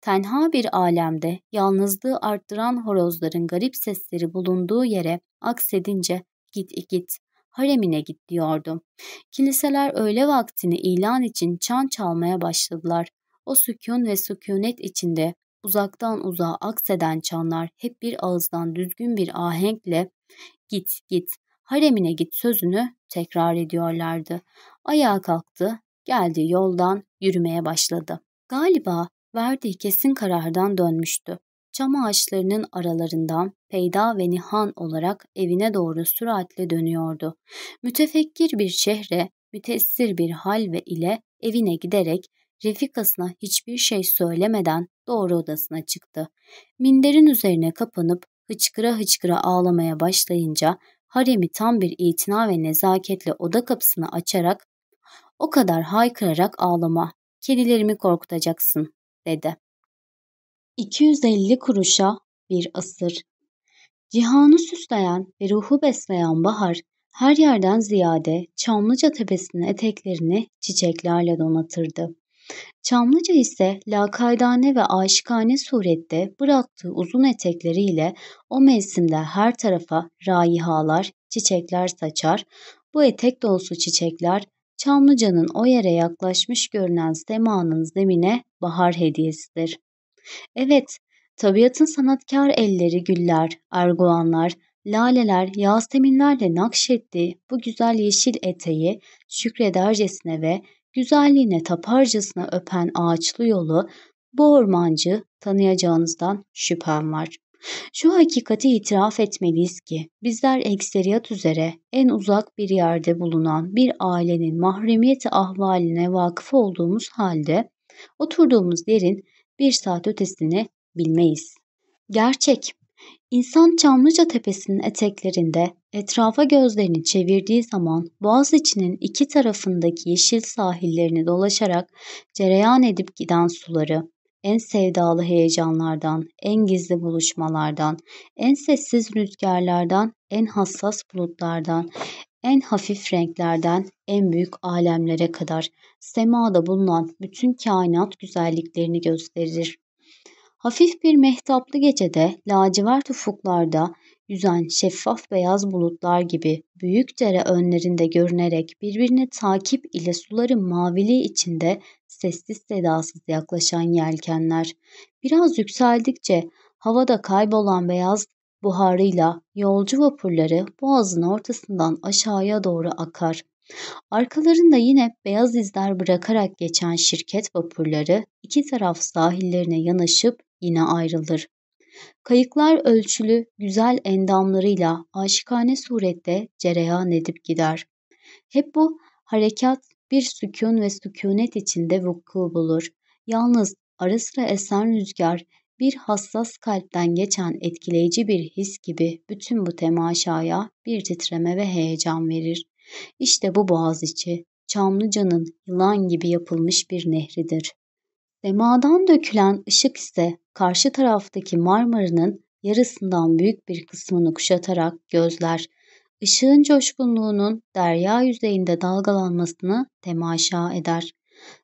Tenha bir alemde yalnızlığı arttıran horozların garip sesleri bulunduğu yere aksedince git git, haremine git diyordu. Kiliseler öğle vaktini ilan için çan çalmaya başladılar. O sükun ve sükunet içinde uzaktan uzağa akseden çanlar hep bir ağızdan düzgün bir ahenkle git git, haremine git sözünü tekrar ediyorlardı. Ayağa kalktı, geldiği yoldan yürümeye başladı. Galiba verdiği kesin karardan dönmüştü. Çam ağaçlarının aralarından peyda ve nihan olarak evine doğru süratle dönüyordu. Mütefekkir bir şehre, mütessir bir hal ve ile evine giderek Refikasına hiçbir şey söylemeden doğru odasına çıktı. Minderin üzerine kapanıp hıçkıra hıçkıra ağlamaya başlayınca haremi tam bir itina ve nezaketle oda kapısını açarak o kadar haykırarak ağlama, kedilerimi korkutacaksın dedi. 250 kuruşa bir asır. Cihanı süsleyen ve ruhu besleyen bahar her yerden ziyade Çamlıca tepesinin eteklerini çiçeklerle donatırdı. Çamlıca ise lakaydane ve aşikane surette bıraktığı uzun etekleriyle o mevsimde her tarafa raihalar, çiçekler saçar. Bu etek dolusu çiçekler Çamlıca'nın o yere yaklaşmış görünen semanın zemine bahar hediyesidir. Evet, tabiatın sanatkar elleri güller, arguanlar, laleler, yaseminlerle nakşettiği bu güzel yeşil eteği şükredercesine ve güzelliğine taparcasına öpen ağaçlı yolu bu ormancı tanıyacağınızdan şüphem var. Şu hakikati itiraf etmeliyiz ki bizler ekseriyat üzere en uzak bir yerde bulunan bir ailenin mahremiyeti ahvaline vakıf olduğumuz halde oturduğumuz yerin bir saat ötesini bilmeyiz. Gerçek, İnsan Çamlıca Tepesi'nin eteklerinde etrafa gözlerini çevirdiği zaman boğaz içinin iki tarafındaki yeşil sahillerini dolaşarak cereyan edip giden suları, en sevdalı heyecanlardan, en gizli buluşmalardan, en sessiz rüzgarlardan, en hassas bulutlardan, en hafif renklerden en büyük alemlere kadar semada bulunan bütün kainat güzelliklerini gösterir. Hafif bir mehtaplı gecede lacivert ufuklarda yüzen şeffaf beyaz bulutlar gibi büyük dere önlerinde görünerek birbirini takip ile suların maviliği içinde sessiz sedasız yaklaşan yelkenler. Biraz yükseldikçe havada kaybolan beyaz buharıyla yolcu vapurları boğazın ortasından aşağıya doğru akar. Arkalarında yine beyaz izler bırakarak geçen şirket vapurları iki taraf sahillerine yanaşıp yine ayrılır. Kayıklar ölçülü, güzel endamlarıyla aşikane surette cereyan edip gider. Hep bu harekat bir sükun ve sükunet içinde vuku bulur. Yalnız ara sıra esen rüzgar bir hassas kalpten geçen etkileyici bir his gibi bütün bu temaşaya bir titreme ve heyecan verir. İşte bu Boğaziçi, Çamlıca'nın yılan gibi yapılmış bir nehridir. Semadan dökülen ışık ise karşı taraftaki Marmara'nın yarısından büyük bir kısmını kuşatarak gözler, ışığın coşkunluğunun derya yüzeyinde dalgalanmasını temaşa eder.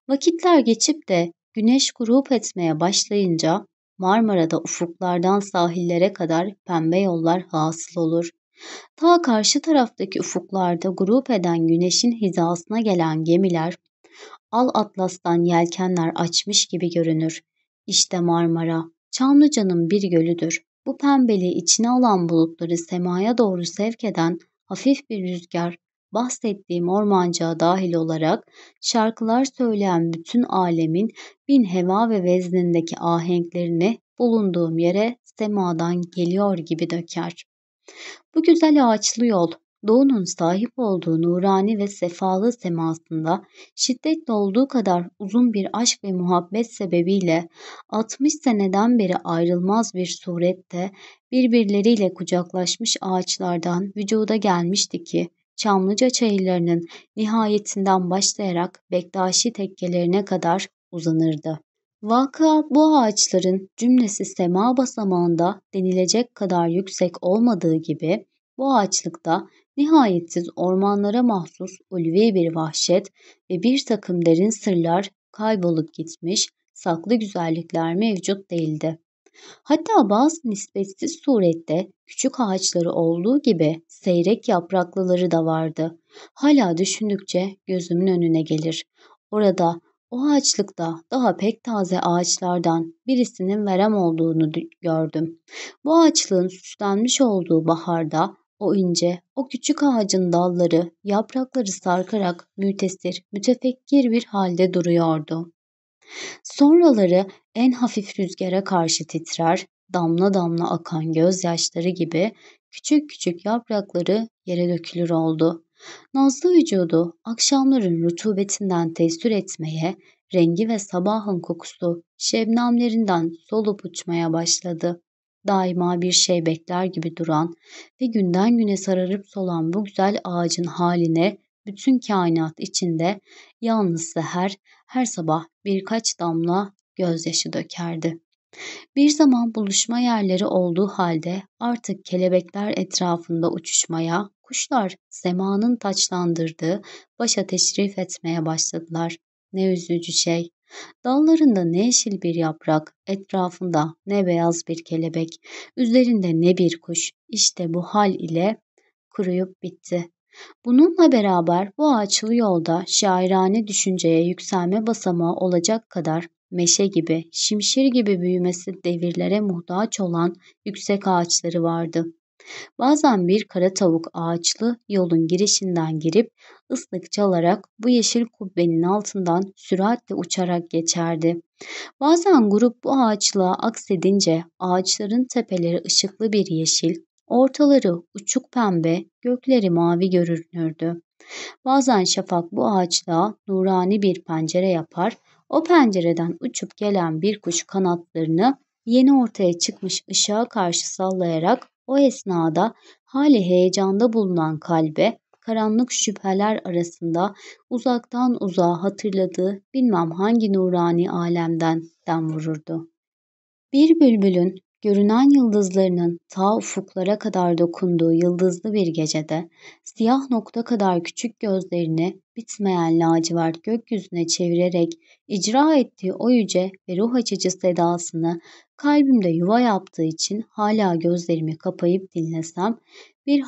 Vakitler geçip de güneş grup etmeye başlayınca Marmara'da ufuklardan sahillere kadar pembe yollar hasıl olur. Ta karşı taraftaki ufuklarda grup eden güneşin hizasına gelen gemiler al atlastan yelkenler açmış gibi görünür. İşte Marmara, Çamlıca'nın bir gölüdür. Bu pembeliği içine alan bulutları semaya doğru sevk eden hafif bir rüzgar, bahsettiğim ormancığa dahil olarak şarkılar söyleyen bütün alemin bin heva ve veznindeki ahenklerini bulunduğum yere semadan geliyor gibi döker. Bu güzel ağaçlı yol, Doğu'nun sahip olduğu nurani ve sefalı semasında şiddetli olduğu kadar uzun bir aşk ve muhabbet sebebiyle 60 seneden beri ayrılmaz bir surette birbirleriyle kucaklaşmış ağaçlardan vücuda gelmişti ki Çamlıca çayırlarının nihayetinden başlayarak Bektaşi tekkelerine kadar uzanırdı. Vaka bu ağaçların cümlesi sema basamağında denilecek kadar yüksek olmadığı gibi bu ağaçlıkta nihayetsiz ormanlara mahsus ulvi bir vahşet ve bir takım derin sırlar kaybolup gitmiş, saklı güzellikler mevcut değildi. Hatta bazı nispetsiz surette küçük ağaçları olduğu gibi seyrek yapraklıları da vardı. Hala düşündükçe gözümün önüne gelir. Orada o ağaçlıkta daha pek taze ağaçlardan birisinin verem olduğunu gördüm. Bu ağaçlığın süslenmiş olduğu baharda o ince, o küçük ağacın dalları, yaprakları sarkarak mütesir, mütefekkir bir halde duruyordu. Sonraları en hafif rüzgara karşı titrer, damla damla akan gözyaşları gibi küçük küçük yaprakları yere dökülür oldu. Nazlı vücudu akşamların rutubetinden tesir etmeye, rengi ve sabahın kokusu şebnemlerinden solup uçmaya başladı. Daima bir şey bekler gibi duran ve günden güne sararıp solan bu güzel ağacın haline bütün kainat içinde yalnız seher her sabah birkaç damla gözyaşı dökerdi. Bir zaman buluşma yerleri olduğu halde artık kelebekler etrafında uçuşmaya, kuşlar semanın taçlandırdığı başa teşrif etmeye başladılar. Ne üzücü şey. Dallarında ne yeşil bir yaprak, etrafında ne beyaz bir kelebek, üzerinde ne bir kuş. İşte bu hal ile kuruyup bitti. Bununla beraber bu ağaçlı yolda şairane düşünceye yükselme basamağı olacak kadar meşe gibi, şimşir gibi büyümesi devirlere muhtaç olan yüksek ağaçları vardı. Bazen bir kara tavuk ağaçlı yolun girişinden girip ıslık çalarak bu yeşil kubbenin altından süratle uçarak geçerdi. Bazen grup bu ağaçlığa aksedince ağaçların tepeleri ışıklı bir yeşil, ortaları uçuk pembe, gökleri mavi görünürdü. Bazen şafak bu ağaçlığa nurani bir pencere yapar, o pencereden uçup gelen bir kuş kanatlarını yeni ortaya çıkmış ışığa karşı sallayarak o esnada hali heyecanda bulunan kalbe karanlık şüpheler arasında uzaktan uzağa hatırladığı bilmem hangi nurani alemden dem vururdu. Bir bülbülün görünen yıldızlarının ta ufuklara kadar dokunduğu yıldızlı bir gecede siyah nokta kadar küçük gözlerini bitmeyen lacivert gökyüzüne çevirerek icra ettiği o yüce ve ruh açıcı sedasını kalbimde yuva yaptığı için hala gözlerimi kapayıp dinlesem bir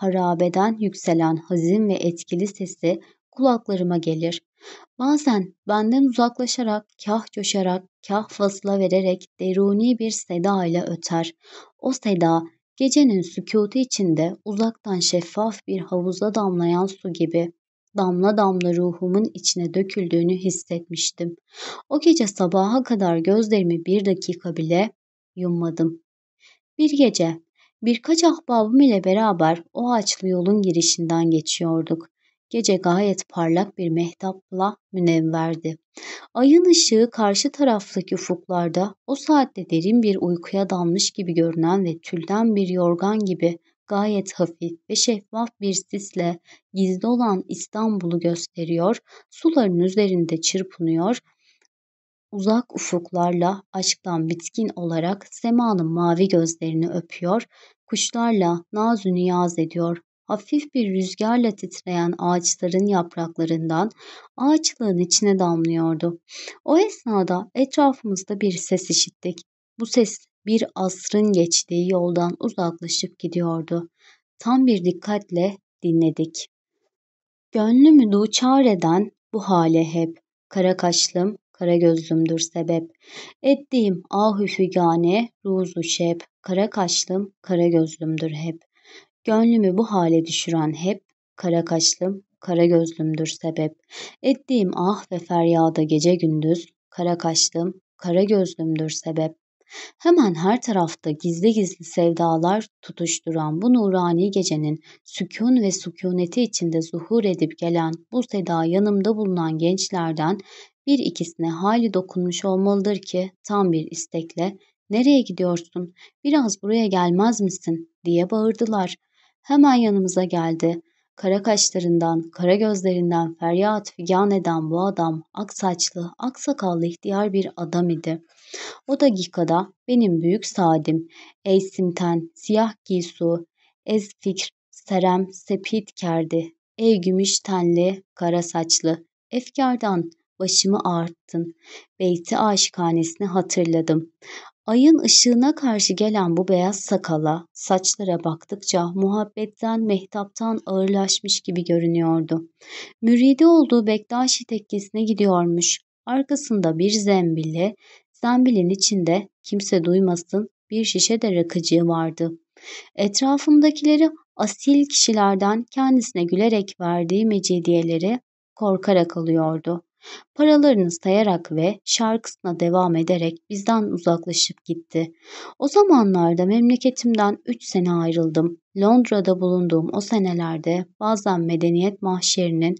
harabeden yükselen hazin ve etkili sesi kulaklarıma gelir. Bazen benden uzaklaşarak, kah coşarak, kah fasla vererek deruni bir seda ile öter. O seda gecenin sükutu içinde uzaktan şeffaf bir havuza damlayan su gibi damla damla ruhumun içine döküldüğünü hissetmiştim. O gece sabaha kadar gözlerimi bir dakika bile yummadım. Bir gece birkaç ahbabım ile beraber o ağaçlı yolun girişinden geçiyorduk. Gece gayet parlak bir mehtapla münevverdi. Ayın ışığı karşı taraftaki ufuklarda o saatte derin bir uykuya dalmış gibi görünen ve tülden bir yorgan gibi gayet hafif ve şeffaf bir sisle gizli olan İstanbul'u gösteriyor, suların üzerinde çırpınıyor, uzak ufuklarla aşktan bitkin olarak semanın mavi gözlerini öpüyor, kuşlarla nazü niyaz ediyor, hafif bir rüzgarla titreyen ağaçların yapraklarından ağaçlığın içine damlıyordu. O esnada etrafımızda bir ses işittik. Bu ses bir asrın geçtiği yoldan uzaklaşıp gidiyordu. Tam bir dikkatle dinledik. Gönlümü duçar eden bu hale hep, kara kaşlım, kara gözlümdür sebep. Ettiğim ahü fügane, ruzu şep, kara kaşlım, kara gözlümdür hep. Gönlümü bu hale düşüren hep, kara kaşlım, kara gözlümdür sebep. Ettiğim ah ve feryada gece gündüz, kara kaşlım, kara gözlümdür sebep. Hemen her tarafta gizli gizli sevdalar tutuşturan bu nurani gecenin sükun ve sükuneti içinde zuhur edip gelen bu seda yanımda bulunan gençlerden bir ikisine hali dokunmuş olmalıdır ki tam bir istekle ''Nereye gidiyorsun? Biraz buraya gelmez misin?'' diye bağırdılar. Hemen yanımıza geldi. Kara kaşlarından, kara gözlerinden feryat figan eden bu adam ak saçlı, ak sakallı ihtiyar bir adam idi. O dakikada benim büyük saadim, ey simten, siyah giysu, ez fikr, serem, sepit kerdi, ey gümüş tenli, kara saçlı, efkardan başımı ağarttın, beyti aşikanesini hatırladım. Ayın ışığına karşı gelen bu beyaz sakala, saçlara baktıkça muhabbetten, mehtaptan ağırlaşmış gibi görünüyordu. Müridi olduğu Bektaşi tekkesine gidiyormuş. Arkasında bir zembille, zembilin içinde kimse duymasın bir şişe de rakıcı vardı. Etrafımdakileri asil kişilerden kendisine gülerek verdiği mecidiyeleri korkarak alıyordu. Paralarını sayarak ve şarkısına devam ederek bizden uzaklaşıp gitti. O zamanlarda memleketimden üç sene ayrıldım. Londra'da bulunduğum o senelerde bazen medeniyet mahşerinin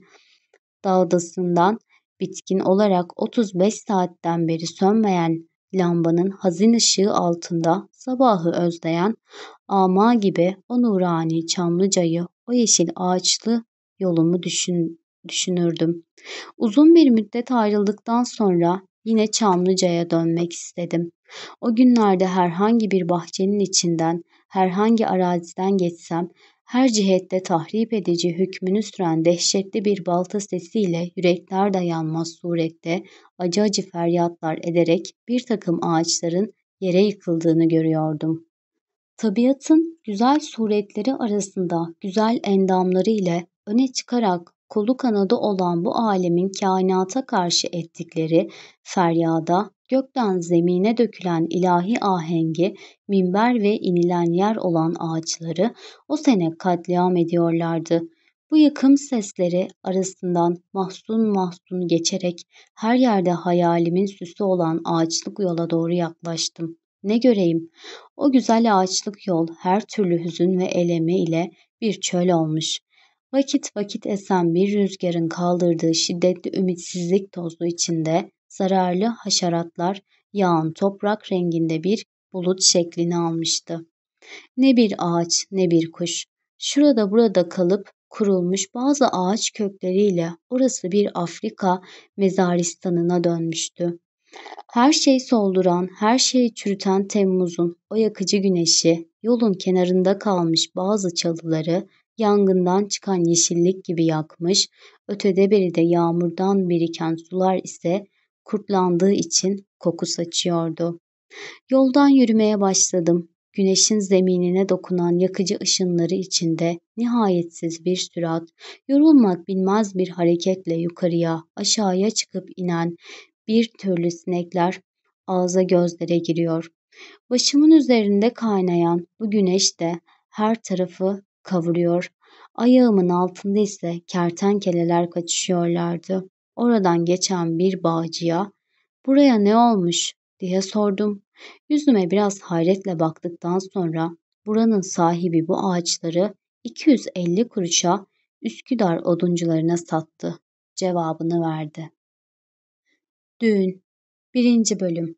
dağdasından bitkin olarak 35 saatten beri sönmeyen lambanın hazin ışığı altında sabahı özleyen ama gibi o nurani Çamlıca'yı, o yeşil ağaçlı yolumu düşün, düşünürdüm. Uzun bir müddet ayrıldıktan sonra yine Çamlıca'ya dönmek istedim. O günlerde herhangi bir bahçenin içinden, herhangi araziden geçsem, her cihette tahrip edici hükmünü süren dehşetli bir balta sesiyle yürekler dayanmaz surette acı acı feryatlar ederek bir takım ağaçların yere yıkıldığını görüyordum. Tabiatın güzel suretleri arasında güzel endamları ile öne çıkarak kolu kanadı olan bu alemin kainata karşı ettikleri feryada, gökten zemine dökülen ilahi ahengi, minber ve inilen yer olan ağaçları o sene katliam ediyorlardı. Bu yıkım sesleri arasından mahzun mahzun geçerek her yerde hayalimin süsü olan ağaçlık yola doğru yaklaştım. Ne göreyim? O güzel ağaçlık yol her türlü hüzün ve eleme ile bir çöl olmuş. Vakit vakit esen bir rüzgarın kaldırdığı şiddetli ümitsizlik tozu içinde zararlı haşeratlar yağan toprak renginde bir bulut şeklini almıştı. Ne bir ağaç ne bir kuş. Şurada burada kalıp kurulmuş bazı ağaç kökleriyle orası bir Afrika mezaristanına dönmüştü. Her şey solduran, her şeyi çürüten Temmuz'un o yakıcı güneşi, yolun kenarında kalmış bazı çalıları, yangından çıkan yeşillik gibi yakmış, ötede beri de yağmurdan biriken sular ise kurtlandığı için koku saçıyordu. Yoldan yürümeye başladım. Güneşin zeminine dokunan yakıcı ışınları içinde nihayetsiz bir sürat, yorulmak bilmez bir hareketle yukarıya, aşağıya çıkıp inen bir türlü sinekler ağza gözlere giriyor. Başımın üzerinde kaynayan bu güneş de her tarafı kavuruyor. Ayağımın altında ise kertenkeleler kaçışıyorlardı. Oradan geçen bir bağcıya ''Buraya ne olmuş?'' diye sordum. Yüzüme biraz hayretle baktıktan sonra buranın sahibi bu ağaçları 250 kuruşa Üsküdar oduncularına sattı cevabını verdi. Düğün 1. Bölüm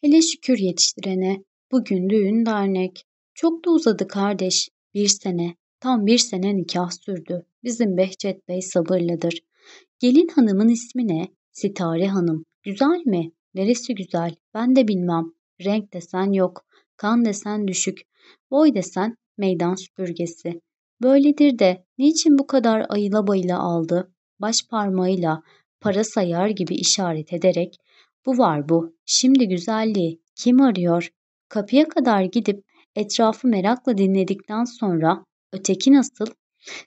Hele şükür yetiştirene bugün düğün dernek. Çok da uzadı kardeş. Bir sene, tam bir sene nikah sürdü. Bizim Behçet Bey sabırlıdır. Gelin hanımın ismi ne? Sitare Hanım. Güzel mi? Neresi güzel? Ben de bilmem. Renk desen yok. Kan desen düşük. Boy desen meydan süpürgesi. Böyledir de niçin bu kadar ayıla bayıla aldı? Baş parmağıyla para sayar gibi işaret ederek bu var bu. Şimdi güzelliği kim arıyor? Kapıya kadar gidip etrafı merakla dinledikten sonra öteki nasıl?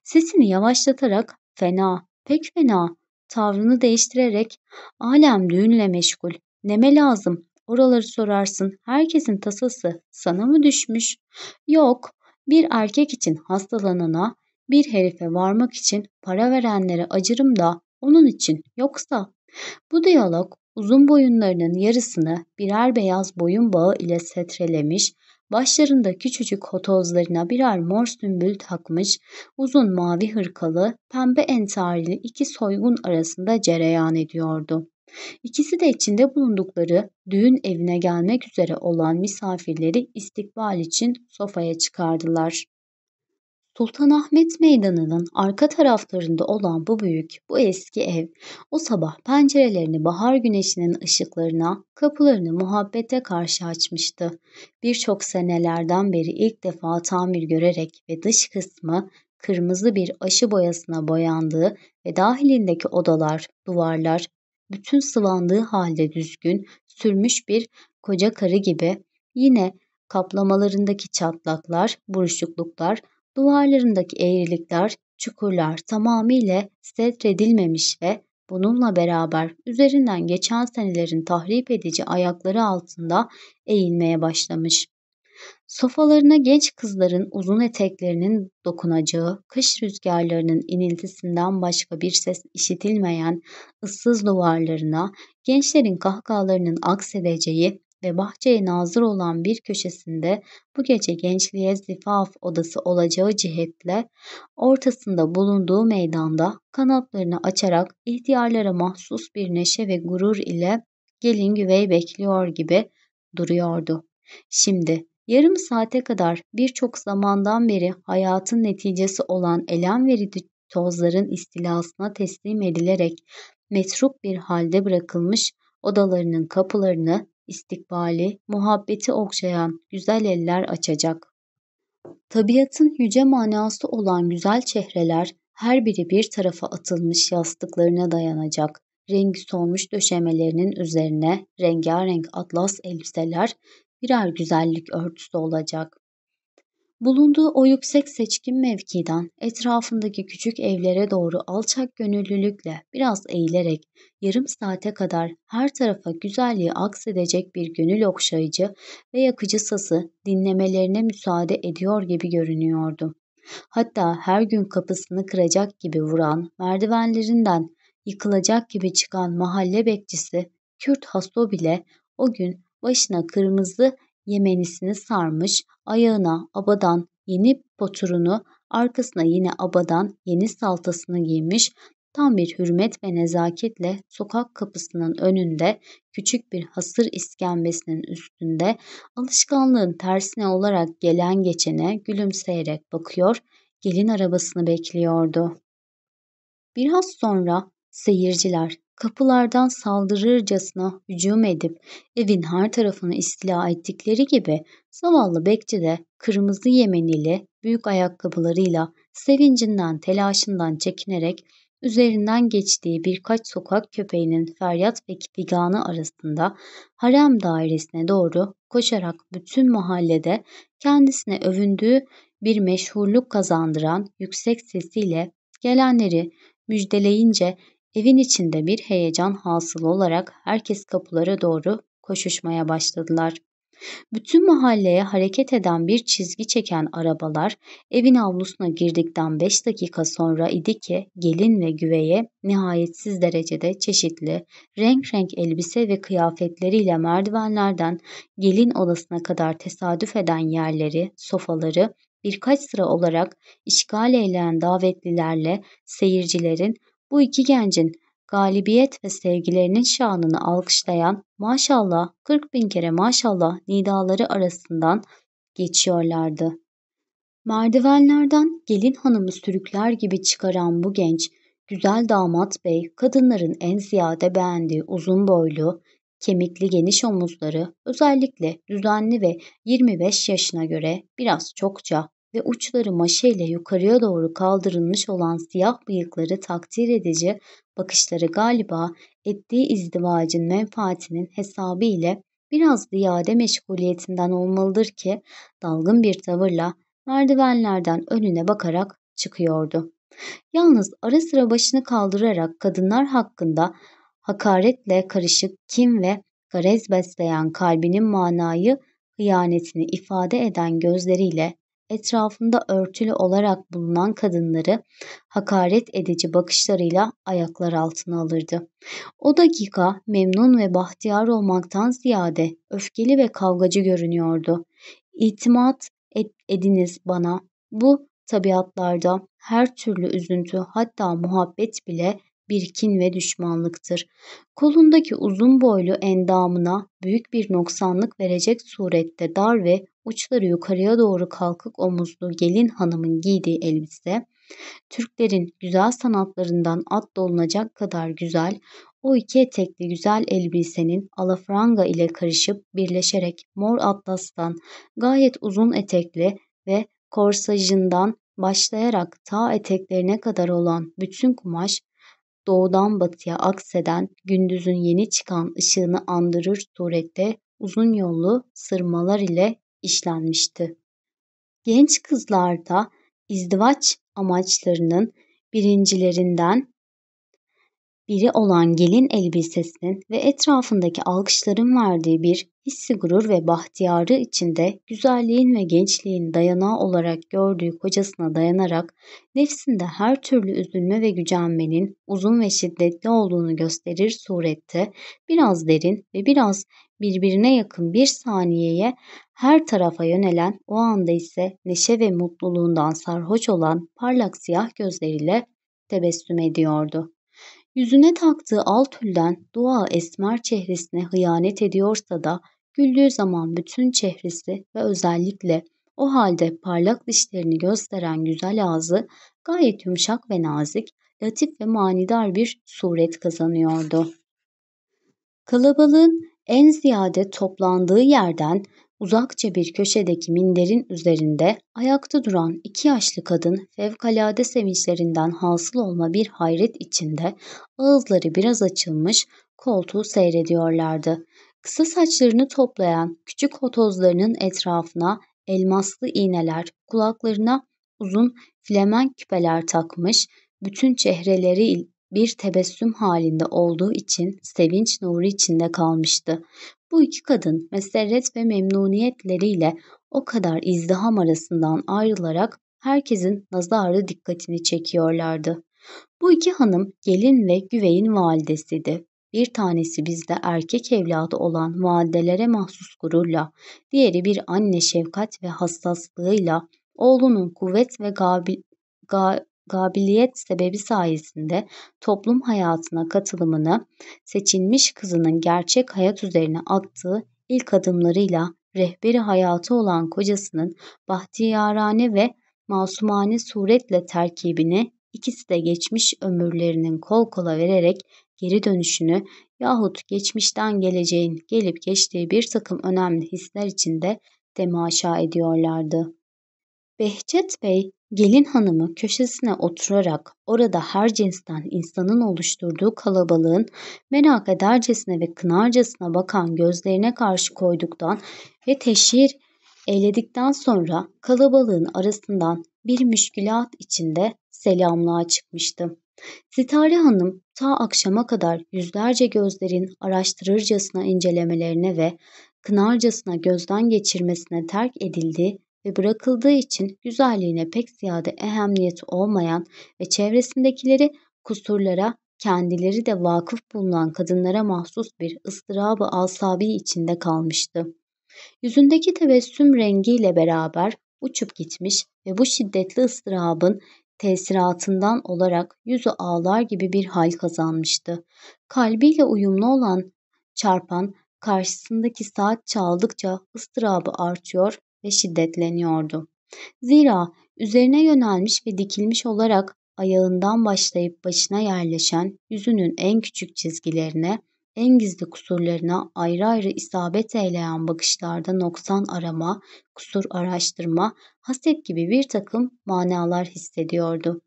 Sesini yavaşlatarak fena, pek fena, tavrını değiştirerek alem düğünle meşgul. Neme lazım? Oraları sorarsın. Herkesin tasası sana mı düşmüş? Yok. Bir erkek için hastalanana, bir herife varmak için para verenlere acırım da onun için yoksa. Bu diyalog uzun boyunlarının yarısını birer beyaz boyun bağı ile setrelemiş, başlarında küçücük hotozlarına birer mor sümbül takmış, uzun mavi hırkalı, pembe entarili iki soygun arasında cereyan ediyordu. İkisi de içinde bulundukları düğün evine gelmek üzere olan misafirleri istikbal için sofaya çıkardılar. Sultanahmet Meydanı'nın arka taraflarında olan bu büyük, bu eski ev, o sabah pencerelerini bahar güneşinin ışıklarına, kapılarını muhabbete karşı açmıştı. Birçok senelerden beri ilk defa tamir görerek ve dış kısmı kırmızı bir aşı boyasına boyandığı ve dahilindeki odalar, duvarlar, bütün sıvandığı halde düzgün, sürmüş bir koca karı gibi yine kaplamalarındaki çatlaklar, buruşukluklar, duvarlarındaki eğrilikler, çukurlar tamamıyla setredilmemiş ve bununla beraber üzerinden geçen senelerin tahrip edici ayakları altında eğilmeye başlamış. Sofalarına genç kızların uzun eteklerinin dokunacağı, kış rüzgarlarının iniltisinden başka bir ses işitilmeyen ıssız duvarlarına, gençlerin kahkahalarının aksedeceği ve bahçeye nazır olan bir köşesinde bu gece gençliğe zifaf odası olacağı cihetle ortasında bulunduğu meydanda kanatlarını açarak ihtiyarlara mahsus bir neşe ve gurur ile gelin güvey bekliyor gibi duruyordu. Şimdi Yarım saate kadar birçok zamandan beri hayatın neticesi olan elem verici tozların istilasına teslim edilerek metruk bir halde bırakılmış odalarının kapılarını istikbali, muhabbeti okşayan güzel eller açacak. Tabiatın yüce manası olan güzel çehreler her biri bir tarafa atılmış yastıklarına dayanacak. Rengi solmuş döşemelerinin üzerine rengarenk atlas elbiseler birer güzellik örtüsü olacak. Bulunduğu o yüksek seçkin mevkiden etrafındaki küçük evlere doğru alçak gönüllülükle biraz eğilerek yarım saate kadar her tarafa güzelliği aksedecek bir gönül okşayıcı ve yakıcı sası dinlemelerine müsaade ediyor gibi görünüyordu. Hatta her gün kapısını kıracak gibi vuran, merdivenlerinden yıkılacak gibi çıkan mahalle bekçisi Kürt Hasto bile o gün başına kırmızı yemenisini sarmış, ayağına abadan yeni poturunu, arkasına yine abadan yeni saltasını giymiş, tam bir hürmet ve nezaketle sokak kapısının önünde küçük bir hasır iskembesinin üstünde alışkanlığın tersine olarak gelen geçene gülümseyerek bakıyor, gelin arabasını bekliyordu. Biraz sonra seyirciler kapılardan saldırırcasına hücum edip evin her tarafını istila ettikleri gibi zavallı bekçi de kırmızı yemenili büyük ayakkabılarıyla sevincinden telaşından çekinerek üzerinden geçtiği birkaç sokak köpeğinin feryat ve figanı arasında harem dairesine doğru koşarak bütün mahallede kendisine övündüğü bir meşhurluk kazandıran yüksek sesiyle gelenleri müjdeleyince Evin içinde bir heyecan hasıl olarak herkes kapılara doğru koşuşmaya başladılar. Bütün mahalleye hareket eden bir çizgi çeken arabalar evin avlusuna girdikten beş dakika sonra idi ki gelin ve güveye nihayetsiz derecede çeşitli renk renk elbise ve kıyafetleriyle merdivenlerden gelin odasına kadar tesadüf eden yerleri, sofaları birkaç sıra olarak işgal eyleyen davetlilerle seyircilerin bu iki gencin galibiyet ve sevgilerinin şanını alkışlayan maşallah 40 bin kere maşallah nidaları arasından geçiyorlardı. Merdivenlerden gelin hanımı sürükler gibi çıkaran bu genç, güzel damat bey kadınların en ziyade beğendiği uzun boylu, kemikli geniş omuzları özellikle düzenli ve 25 yaşına göre biraz çokça ve uçları maşeyle yukarıya doğru kaldırılmış olan siyah bıyıkları takdir edici bakışları galiba ettiği izdivacın menfaatinin hesabı ile biraz ziyade meşguliyetinden olmalıdır ki dalgın bir tavırla merdivenlerden önüne bakarak çıkıyordu. Yalnız ara sıra başını kaldırarak kadınlar hakkında hakaretle karışık kim ve garez besleyen kalbinin manayı hıyanetini ifade eden gözleriyle etrafında örtülü olarak bulunan kadınları hakaret edici bakışlarıyla ayaklar altına alırdı. O dakika memnun ve bahtiyar olmaktan ziyade öfkeli ve kavgacı görünüyordu. İtimat et, ediniz bana. Bu tabiatlarda her türlü üzüntü hatta muhabbet bile bir kin ve düşmanlıktır. Kolundaki uzun boylu endamına büyük bir noksanlık verecek surette dar ve uçları yukarıya doğru kalkık omuzlu gelin hanımın giydiği elbise, Türklerin güzel sanatlarından at dolunacak kadar güzel, o iki etekli güzel elbisenin alafranga ile karışıp birleşerek mor atlastan gayet uzun etekli ve korsajından başlayarak ta eteklerine kadar olan bütün kumaş doğudan batıya akseden gündüzün yeni çıkan ışığını andırır surette uzun yollu sırmalar ile işlenmişti. Genç kızlarda izdivaç amaçlarının birincilerinden biri olan gelin elbisesinin ve etrafındaki alkışların verdiği bir hissi gurur ve bahtiyarı içinde güzelliğin ve gençliğin dayanağı olarak gördüğü kocasına dayanarak nefsinde her türlü üzülme ve gücenmenin uzun ve şiddetli olduğunu gösterir surette biraz derin ve biraz birbirine yakın bir saniyeye her tarafa yönelen o anda ise neşe ve mutluluğundan sarhoş olan parlak siyah gözleriyle tebessüm ediyordu. Yüzüne taktığı al tülden dua esmer çehresine hıyanet ediyorsa da güldüğü zaman bütün çehresi ve özellikle o halde parlak dişlerini gösteren güzel ağzı gayet yumuşak ve nazik, latif ve manidar bir suret kazanıyordu. Kalabalığın en ziyade toplandığı yerden uzakça bir köşedeki minderin üzerinde ayakta duran iki yaşlı kadın fevkalade sevinçlerinden hasıl olma bir hayret içinde ağızları biraz açılmış koltuğu seyrediyorlardı. Kısa saçlarını toplayan küçük hotozlarının etrafına elmaslı iğneler, kulaklarına uzun flemen küpeler takmış, bütün çehreleri bir tebessüm halinde olduğu için sevinç nuru içinde kalmıştı. Bu iki kadın meseret ve memnuniyetleriyle o kadar izdiham arasından ayrılarak herkesin nazarı dikkatini çekiyorlardı. Bu iki hanım gelin ve güveyin validesiydi. Bir tanesi bizde erkek evladı olan validelere mahsus gururla, diğeri bir anne şefkat ve hassaslığıyla oğlunun kuvvet ve gabil, ga, kabiliyet sebebi sayesinde toplum hayatına katılımını seçilmiş kızının gerçek hayat üzerine attığı ilk adımlarıyla rehberi hayatı olan kocasının bahtiyarane ve masumane suretle terkibini ikisi de geçmiş ömürlerinin kol kola vererek geri dönüşünü yahut geçmişten geleceğin gelip geçtiği bir takım önemli hisler içinde temaşa ediyorlardı. Behçet Bey gelin hanımı köşesine oturarak orada her cinsten insanın oluşturduğu kalabalığın merak edercesine ve kınarcasına bakan gözlerine karşı koyduktan ve teşhir eyledikten sonra kalabalığın arasından bir müşkülat içinde selamlığa çıkmıştı. Sitare Hanım ta akşama kadar yüzlerce gözlerin araştırırcasına incelemelerine ve kınarcasına gözden geçirmesine terk edildiği ve bırakıldığı için güzelliğine pek ziyade ehemmiyeti olmayan ve çevresindekileri kusurlara kendileri de vakıf bulunan kadınlara mahsus bir ıstırabı asabi içinde kalmıştı. Yüzündeki tebessüm rengiyle beraber uçup gitmiş ve bu şiddetli ıstırabın tesiratından olarak yüzü ağlar gibi bir hal kazanmıştı. Kalbiyle uyumlu olan çarpan karşısındaki saat çaldıkça ıstırabı artıyor ve şiddetleniyordu. Zira üzerine yönelmiş ve dikilmiş olarak ayağından başlayıp başına yerleşen yüzünün en küçük çizgilerine, en gizli kusurlarına ayrı ayrı isabet eyleyen bakışlarda noksan arama, kusur araştırma, haset gibi bir takım manalar hissediyordu.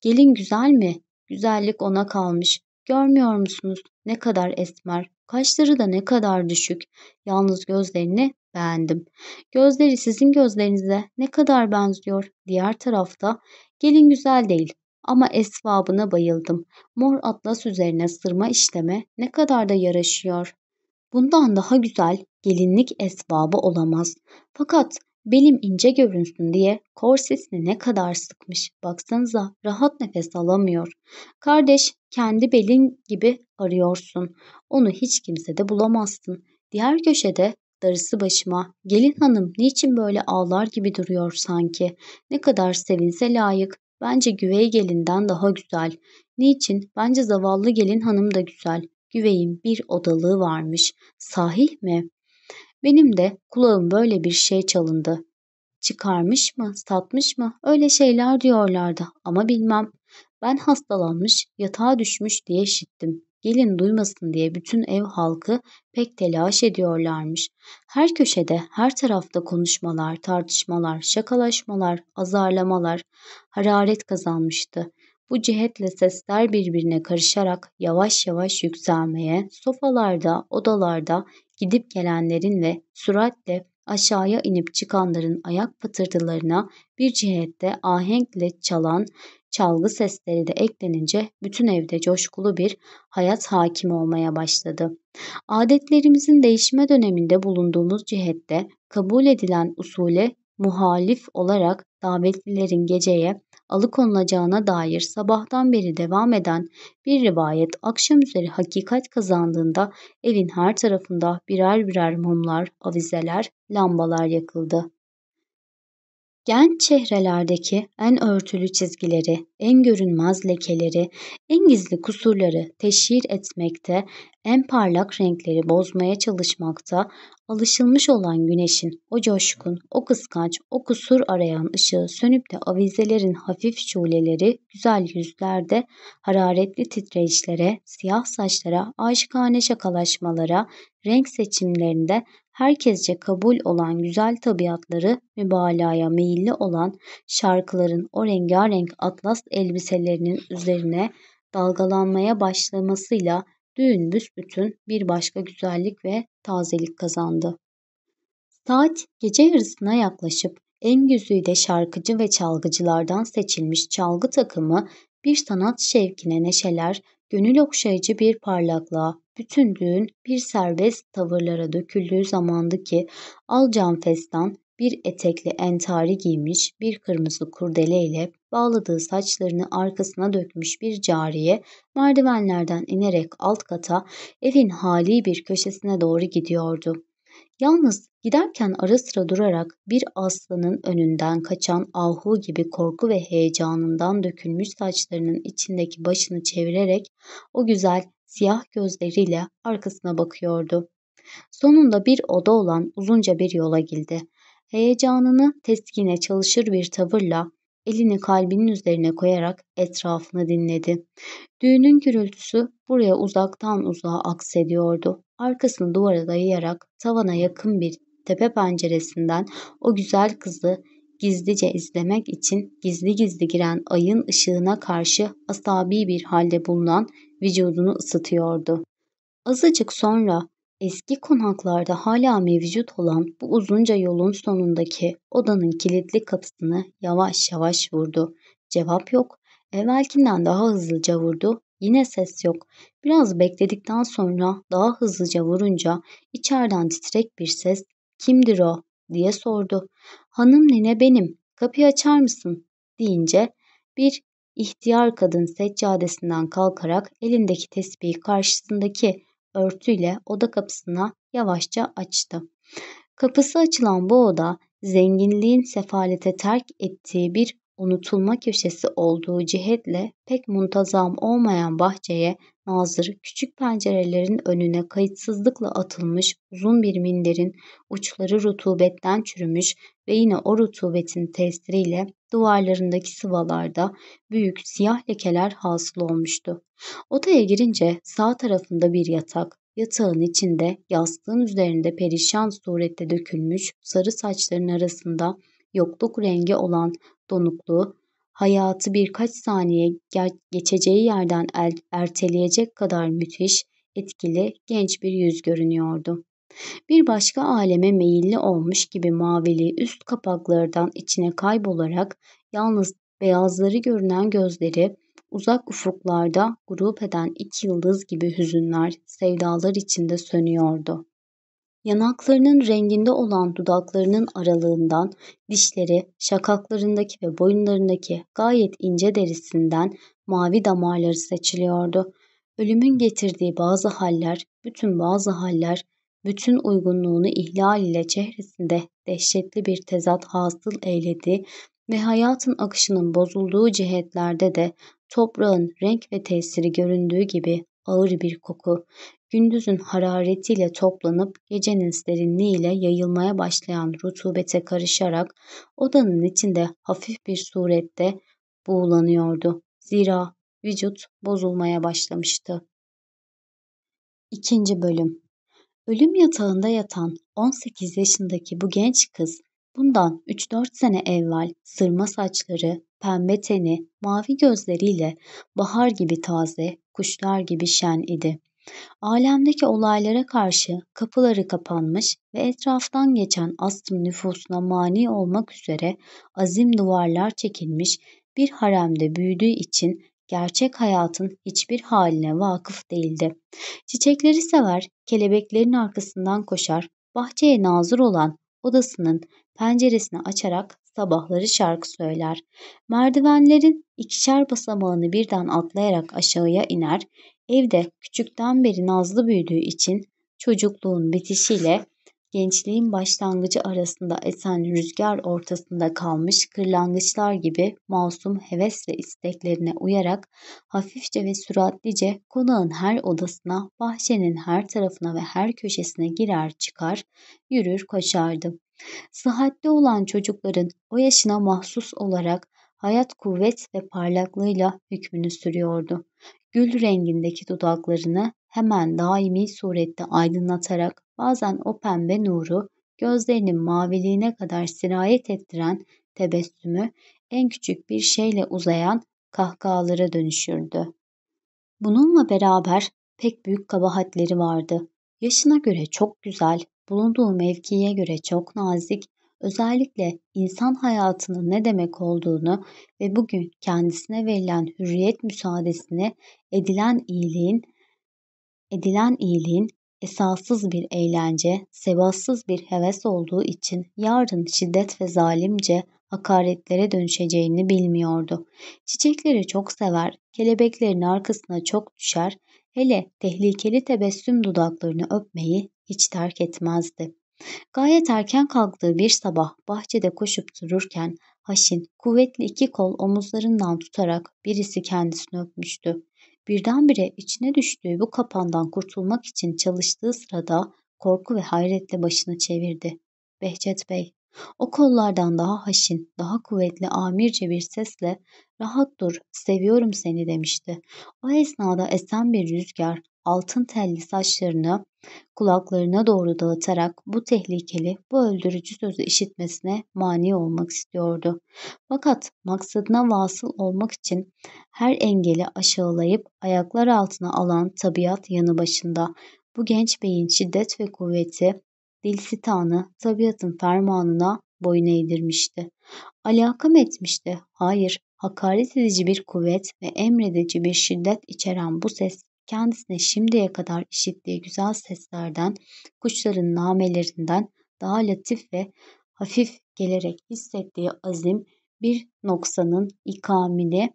Gelin güzel mi? Güzellik ona kalmış. Görmüyor musunuz? Ne kadar esmer, kaşları da ne kadar düşük. Yalnız gözlerini beğendim. Gözleri sizin gözlerinize ne kadar benziyor. Diğer tarafta gelin güzel değil ama esvabına bayıldım. Mor atlas üzerine sırma işleme ne kadar da yaraşıyor. Bundan daha güzel gelinlik esvabı olamaz. Fakat belim ince görünsün diye korsesini ne kadar sıkmış. Baksanıza rahat nefes alamıyor. Kardeş kendi belin gibi arıyorsun. Onu hiç kimsede bulamazsın. Diğer köşede darısı başıma. Gelin hanım niçin böyle ağlar gibi duruyor sanki? Ne kadar sevinse layık. Bence güvey gelinden daha güzel. Niçin? Bence zavallı gelin hanım da güzel. Güveyin bir odalığı varmış. Sahih mi? Benim de kulağım böyle bir şey çalındı. Çıkarmış mı, satmış mı? Öyle şeyler diyorlardı ama bilmem. Ben hastalanmış, yatağa düşmüş diye işittim. Gelin duymasın diye bütün ev halkı pek telaş ediyorlarmış. Her köşede, her tarafta konuşmalar, tartışmalar, şakalaşmalar, azarlamalar hararet kazanmıştı. Bu cihetle sesler birbirine karışarak yavaş yavaş yükselmeye, sofalarda, odalarda gidip gelenlerin ve süratle aşağıya inip çıkanların ayak patırtılarına bir cihette ahenkle çalan çalgı sesleri de eklenince bütün evde coşkulu bir hayat hakim olmaya başladı. Adetlerimizin değişme döneminde bulunduğumuz cihette kabul edilen usule muhalif olarak davetlilerin geceye alıkonulacağına dair sabahtan beri devam eden bir rivayet akşam üzeri hakikat kazandığında evin her tarafında birer birer mumlar, avizeler, lambalar yakıldı. Genç çehrelerdeki en örtülü çizgileri, en görünmez lekeleri, en gizli kusurları teşhir etmekte, en parlak renkleri bozmaya çalışmakta, alışılmış olan güneşin o coşkun, o kıskanç, o kusur arayan ışığı sönüp de avizelerin hafif şuleleri güzel yüzlerde, hararetli titreyişlere, siyah saçlara, aşikane şakalaşmalara, renk seçimlerinde herkesce kabul olan güzel tabiatları mübalağaya meyilli olan şarkıların o rengarenk atlas elbiselerinin üzerine dalgalanmaya başlamasıyla düğün büsbütün bir başka güzellik ve tazelik kazandı. Saat gece yarısına yaklaşıp en güzide şarkıcı ve çalgıcılardan seçilmiş çalgı takımı bir sanat şevkine neşeler, gönül okşayıcı bir parlaklığa, bütün düğün bir serbest tavırlara döküldüğü zamandı ki Alcan Festan bir etekli entari giymiş, bir kırmızı kurdele ile bağladığı saçlarını arkasına dökmüş bir cariye merdivenlerden inerek alt kata evin hali bir köşesine doğru gidiyordu. Yalnız giderken ara sıra durarak bir aslanın önünden kaçan ahu gibi korku ve heyecanından dökülmüş saçlarının içindeki başını çevirerek o güzel siyah gözleriyle arkasına bakıyordu. Sonunda bir oda olan uzunca bir yola girdi. Heyecanını teskine çalışır bir tavırla elini kalbinin üzerine koyarak etrafını dinledi. Düğünün gürültüsü buraya uzaktan uzağa aksediyordu. Arkasını duvara dayayarak tavana yakın bir tepe penceresinden o güzel kızı gizlice izlemek için gizli gizli giren ayın ışığına karşı asabi bir halde bulunan vücudunu ısıtıyordu. Azıcık sonra eski konaklarda hala mevcut olan bu uzunca yolun sonundaki odanın kilitli kapısını yavaş yavaş vurdu. Cevap yok. Evvelkinden daha hızlıca vurdu. Yine ses yok. Biraz bekledikten sonra daha hızlıca vurunca içeriden titrek bir ses ''Kimdir o?'' diye sordu. ''Hanım nene benim. Kapıyı açar mısın?'' deyince bir ihtiyar kadın seccadesinden kalkarak elindeki tesbihi karşısındaki örtüyle oda kapısına yavaşça açtı. Kapısı açılan bu oda zenginliğin sefalete terk ettiği bir unutulma köşesi olduğu cihetle pek muntazam olmayan bahçeye nazır küçük pencerelerin önüne kayıtsızlıkla atılmış uzun bir minderin uçları rutubetten çürümüş ve yine o rutubetin tesiriyle duvarlarındaki sıvalarda büyük siyah lekeler hasıl olmuştu. Odaya girince sağ tarafında bir yatak, Yatağın içinde yastığın üzerinde perişan surette dökülmüş sarı saçların arasında yokluk rengi olan donukluğu hayatı birkaç saniye geçeceği yerden erteleyecek kadar müthiş, etkili genç bir yüz görünüyordu. Bir başka aleme meyilli olmuş gibi mavili üst kapaklardan içine kaybolarak yalnız beyazları görünen gözleri Uzak ufuklarda grup eden iki yıldız gibi hüzünler, sevdalar içinde sönüyordu. Yanaklarının renginde olan dudaklarının aralığından dişleri, şakaklarındaki ve boyunlarındaki gayet ince derisinden mavi damarları seçiliyordu. Ölümün getirdiği bazı haller, bütün bazı haller, bütün uygunluğunu ihlal ile çehresinde dehşetli bir tezat hasıl eyledi ve hayatın akışının bozulduğu cihetlerde de Toprağın renk ve tesiri göründüğü gibi ağır bir koku, gündüzün hararetiyle toplanıp gecenin serinliğiyle yayılmaya başlayan rutubete karışarak odanın içinde hafif bir surette buğulanıyordu. Zira vücut bozulmaya başlamıştı. İkinci bölüm Ölüm yatağında yatan 18 yaşındaki bu genç kız bundan 3-4 sene evvel sırma saçları, pembe teni, mavi gözleriyle bahar gibi taze, kuşlar gibi şen idi. Alemdeki olaylara karşı kapıları kapanmış ve etraftan geçen astım nüfusuna mani olmak üzere azim duvarlar çekilmiş bir haremde büyüdüğü için gerçek hayatın hiçbir haline vakıf değildi. Çiçekleri sever, kelebeklerin arkasından koşar, bahçeye nazır olan odasının penceresini açarak sabahları şarkı söyler. Merdivenlerin ikişer basamağını birden atlayarak aşağıya iner, evde küçükten beri nazlı büyüdüğü için çocukluğun bitişiyle gençliğin başlangıcı arasında esen rüzgar ortasında kalmış kırlangıçlar gibi masum hevesle isteklerine uyarak hafifçe ve süratlice konağın her odasına, bahçenin her tarafına ve her köşesine girer çıkar, yürür koşardı. Sıhhatli olan çocukların o yaşına mahsus olarak hayat kuvvet ve parlaklığıyla hükmünü sürüyordu. Gül rengindeki dudaklarını hemen daimi surette aydınlatarak bazen o pembe nuru gözlerinin maviliğine kadar sirayet ettiren tebessümü en küçük bir şeyle uzayan kahkahalara dönüşürdü. Bununla beraber pek büyük kabahatleri vardı. Yaşına göre çok güzel, bulunduğu mevkiye göre çok nazik, özellikle insan hayatının ne demek olduğunu ve bugün kendisine verilen hürriyet müsaadesine edilen iyiliğin edilen iyiliğin esassız bir eğlence, sebatsız bir heves olduğu için yarın şiddet ve zalimce hakaretlere dönüşeceğini bilmiyordu. Çiçekleri çok sever, kelebeklerin arkasına çok düşer, hele tehlikeli tebessüm dudaklarını öpmeyi hiç terk etmezdi. Gayet erken kalktığı bir sabah bahçede koşup dururken Haşin kuvvetli iki kol omuzlarından tutarak birisi kendisini öpmüştü. Birdenbire içine düştüğü bu kapandan kurtulmak için çalıştığı sırada korku ve hayretle başını çevirdi. Behçet Bey, o kollardan daha haşin, daha kuvvetli amirce bir sesle rahat dur, seviyorum seni demişti. O esnada esen bir rüzgar altın telli saçlarını kulaklarına doğru dağıtarak bu tehlikeli, bu öldürücü sözü işitmesine mani olmak istiyordu. Fakat maksadına vasıl olmak için her engeli aşağılayıp ayaklar altına alan tabiat yanı başında bu genç beyin şiddet ve kuvveti Dilsitan'ı tabiatın fermanına boyun eğdirmişti. Alakam etmişti. Hayır, hakaret edici bir kuvvet ve emredici bir şiddet içeren bu ses kendisine şimdiye kadar işittiği güzel seslerden, kuşların namelerinden daha latif ve hafif gelerek hissettiği azim bir noksanın ikamini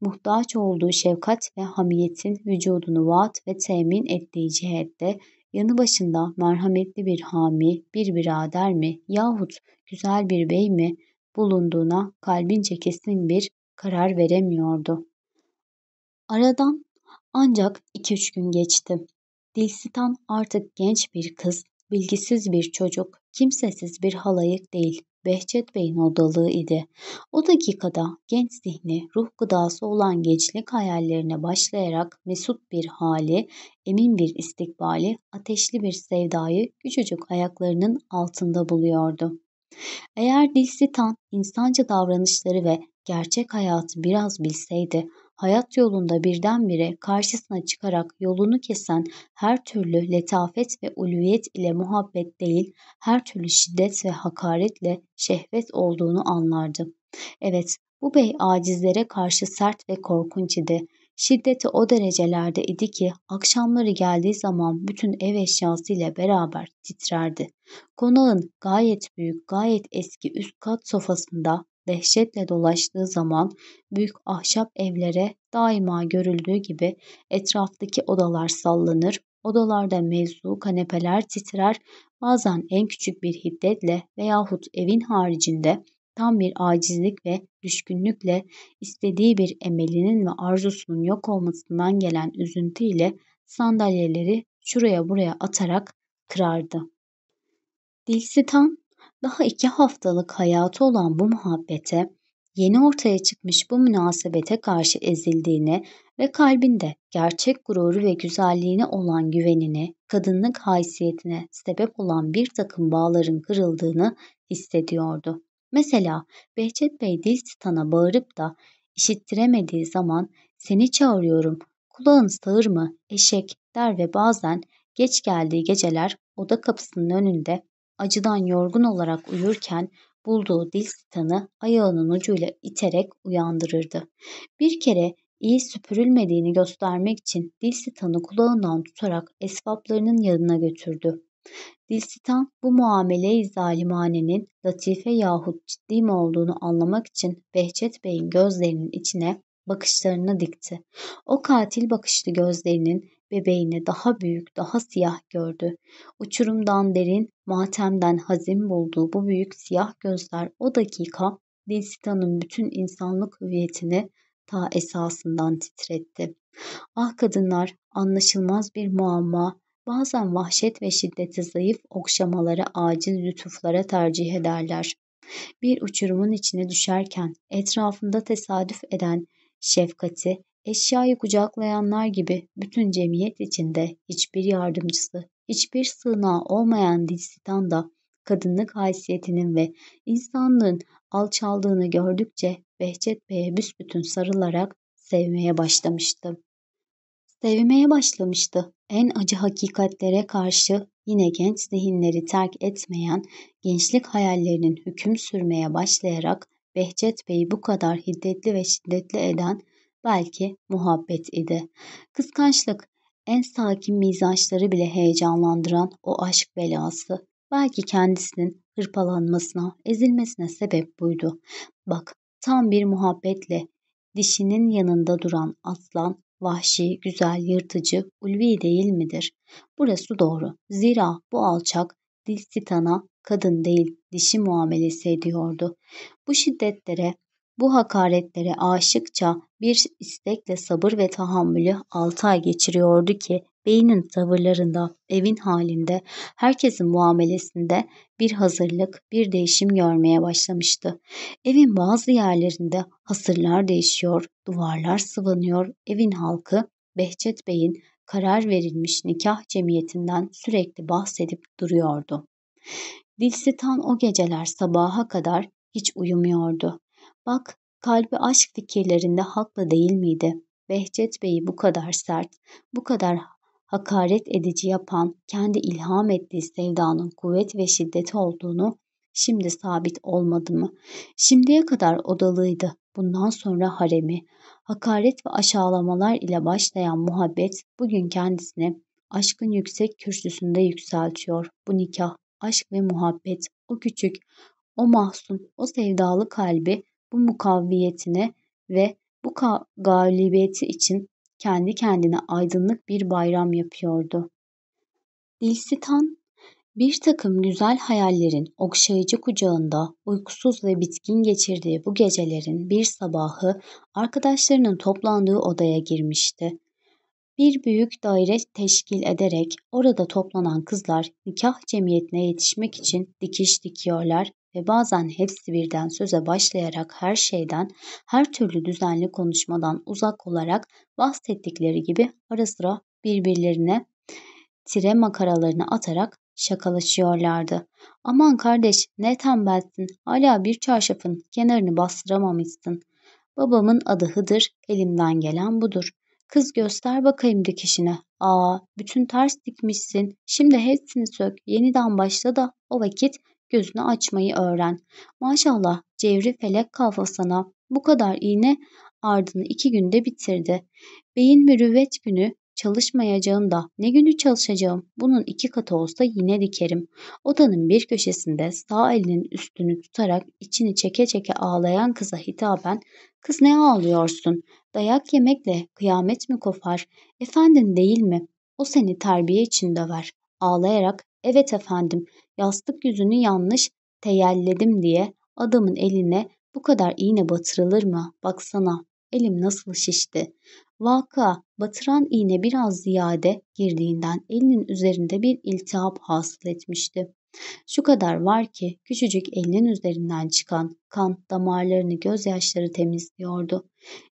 muhtaç olduğu şefkat ve hamiyetin vücudunu vaat ve temin ettiği cihette yanı başında merhametli bir hami, bir birader mi yahut güzel bir bey mi bulunduğuna kalbince kesin bir karar veremiyordu. Aradan ancak iki üç gün geçti. Dilsitan artık genç bir kız, bilgisiz bir çocuk, kimsesiz bir halayık değil. Behçet Bey'in odalığı idi. O dakikada genç zihni, ruh gıdası olan gençlik hayallerine başlayarak mesut bir hali, emin bir istikbali, ateşli bir sevdayı küçücük ayaklarının altında buluyordu. Eğer Dilsitan insanca davranışları ve gerçek hayatı biraz bilseydi, hayat yolunda birdenbire karşısına çıkarak yolunu kesen her türlü letafet ve ulviyet ile muhabbet değil, her türlü şiddet ve hakaretle şehvet olduğunu anlardı. Evet, bu bey acizlere karşı sert ve korkunç idi. Şiddeti o derecelerde idi ki akşamları geldiği zaman bütün ev eşyası ile beraber titrerdi. Konağın gayet büyük, gayet eski üst kat sofasında dehşetle dolaştığı zaman büyük ahşap evlere daima görüldüğü gibi etraftaki odalar sallanır, odalarda mevzu kanepeler titrer, bazen en küçük bir hiddetle veyahut evin haricinde tam bir acizlik ve düşkünlükle istediği bir emelinin ve arzusunun yok olmasından gelen üzüntüyle sandalyeleri şuraya buraya atarak kırardı. Dilsitan daha iki haftalık hayatı olan bu muhabbete, yeni ortaya çıkmış bu münasebete karşı ezildiğini ve kalbinde gerçek gururu ve güzelliğine olan güvenini, kadınlık haysiyetine sebep olan bir takım bağların kırıldığını hissediyordu. Mesela Behçet Bey Dilsitan'a bağırıp da işittiremediği zaman seni çağırıyorum, kulağın sağır mı, eşek der ve bazen geç geldiği geceler oda kapısının önünde acıdan yorgun olarak uyurken bulduğu Dilsitan'ı ayağının ucuyla iterek uyandırırdı. Bir kere iyi süpürülmediğini göstermek için Dilsitan'ı kulağından tutarak esvaplarının yanına götürdü. Dilsitan bu muamele-i zalimanenin latife yahut ciddi mi olduğunu anlamak için Behçet Bey'in gözlerinin içine bakışlarını dikti. O katil bakışlı gözlerinin bebeğini daha büyük, daha siyah gördü. Uçurumdan derin, matemden hazin bulduğu bu büyük siyah gözler o dakika Dilsitan'ın bütün insanlık hüviyetini ta esasından titretti. Ah kadınlar anlaşılmaz bir muamma, bazen vahşet ve şiddeti zayıf okşamalara, acil lütuflara tercih ederler. Bir uçurumun içine düşerken etrafında tesadüf eden şefkati, eşyayı kucaklayanlar gibi bütün cemiyet içinde hiçbir yardımcısı, hiçbir sığınağı olmayan Dilsitan da kadınlık haysiyetinin ve insanlığın alçaldığını gördükçe Behçet Bey'e büsbütün sarılarak sevmeye başlamıştı. Sevmeye başlamıştı. En acı hakikatlere karşı yine genç zihinleri terk etmeyen, gençlik hayallerinin hüküm sürmeye başlayarak Behçet Bey'i bu kadar hiddetli ve şiddetli eden belki muhabbet idi. Kıskançlık, en sakin mizaçları bile heyecanlandıran o aşk belası, belki kendisinin hırpalanmasına, ezilmesine sebep buydu. Bak, tam bir muhabbetle dişinin yanında duran aslan, vahşi, güzel, yırtıcı, ulvi değil midir? Burası doğru. Zira bu alçak Dilsitan'a kadın değil dişi muamelesi ediyordu. Bu şiddetlere, bu hakaretlere aşıkça bir istekle sabır ve tahammülü altı ay geçiriyordu ki beynin tavırlarında, evin halinde, herkesin muamelesinde bir hazırlık, bir değişim görmeye başlamıştı. Evin bazı yerlerinde hasırlar değişiyor, duvarlar sıvanıyor, evin halkı Behçet Bey'in karar verilmiş nikah cemiyetinden sürekli bahsedip duruyordu. Dilsitan o geceler sabaha kadar hiç uyumuyordu. Bak kalbi aşk fikirlerinde haklı değil miydi? Behçet Bey'i bu kadar sert, bu kadar hakaret edici yapan kendi ilham ettiği sevdanın kuvvet ve şiddeti olduğunu şimdi sabit olmadı mı? Şimdiye kadar odalıydı. Bundan sonra haremi, hakaret ve aşağılamalar ile başlayan muhabbet bugün kendisini aşkın yüksek kürsüsünde yükseltiyor. Bu nikah, aşk ve muhabbet, o küçük, o mahzun, o sevdalı kalbi bu mukavviyetine ve bu galibiyeti için kendi kendine aydınlık bir bayram yapıyordu. Dilsitan bir takım güzel hayallerin okşayıcı kucağında uykusuz ve bitkin geçirdiği bu gecelerin bir sabahı arkadaşlarının toplandığı odaya girmişti. Bir büyük daire teşkil ederek orada toplanan kızlar nikah cemiyetine yetişmek için dikiş dikiyorlar ve bazen hepsi birden söze başlayarak her şeyden, her türlü düzenli konuşmadan uzak olarak bahsettikleri gibi ara sıra birbirlerine tire makaralarını atarak şakalaşıyorlardı. Aman kardeş ne tembelsin hala bir çarşafın kenarını bastıramamışsın. Babamın adı Hıdır elimden gelen budur. Kız göster bakayım dikişine. Aa bütün ters dikmişsin. Şimdi hepsini sök yeniden başla da o vakit gözünü açmayı öğren. Maşallah cevri felek kafasına bu kadar iğne ardını iki günde bitirdi. Beyin mürüvvet günü Çalışmayacağım da ne günü çalışacağım? Bunun iki katı olsa yine dikerim. Odanın bir köşesinde sağ elinin üstünü tutarak içini çeke çeke ağlayan kıza hitaben ''Kız ne ağlıyorsun? Dayak yemekle kıyamet mi kopar? Efendin değil mi? O seni terbiye için döver.'' Ağlayarak ''Evet efendim yastık yüzünü yanlış teyelledim diye adamın eline bu kadar iğne batırılır mı? Baksana elim nasıl şişti. Vaka, batıran iğne biraz ziyade girdiğinden elinin üzerinde bir iltihap hasıl etmişti. Şu kadar var ki küçücük elinin üzerinden çıkan kan damarlarını gözyaşları temizliyordu.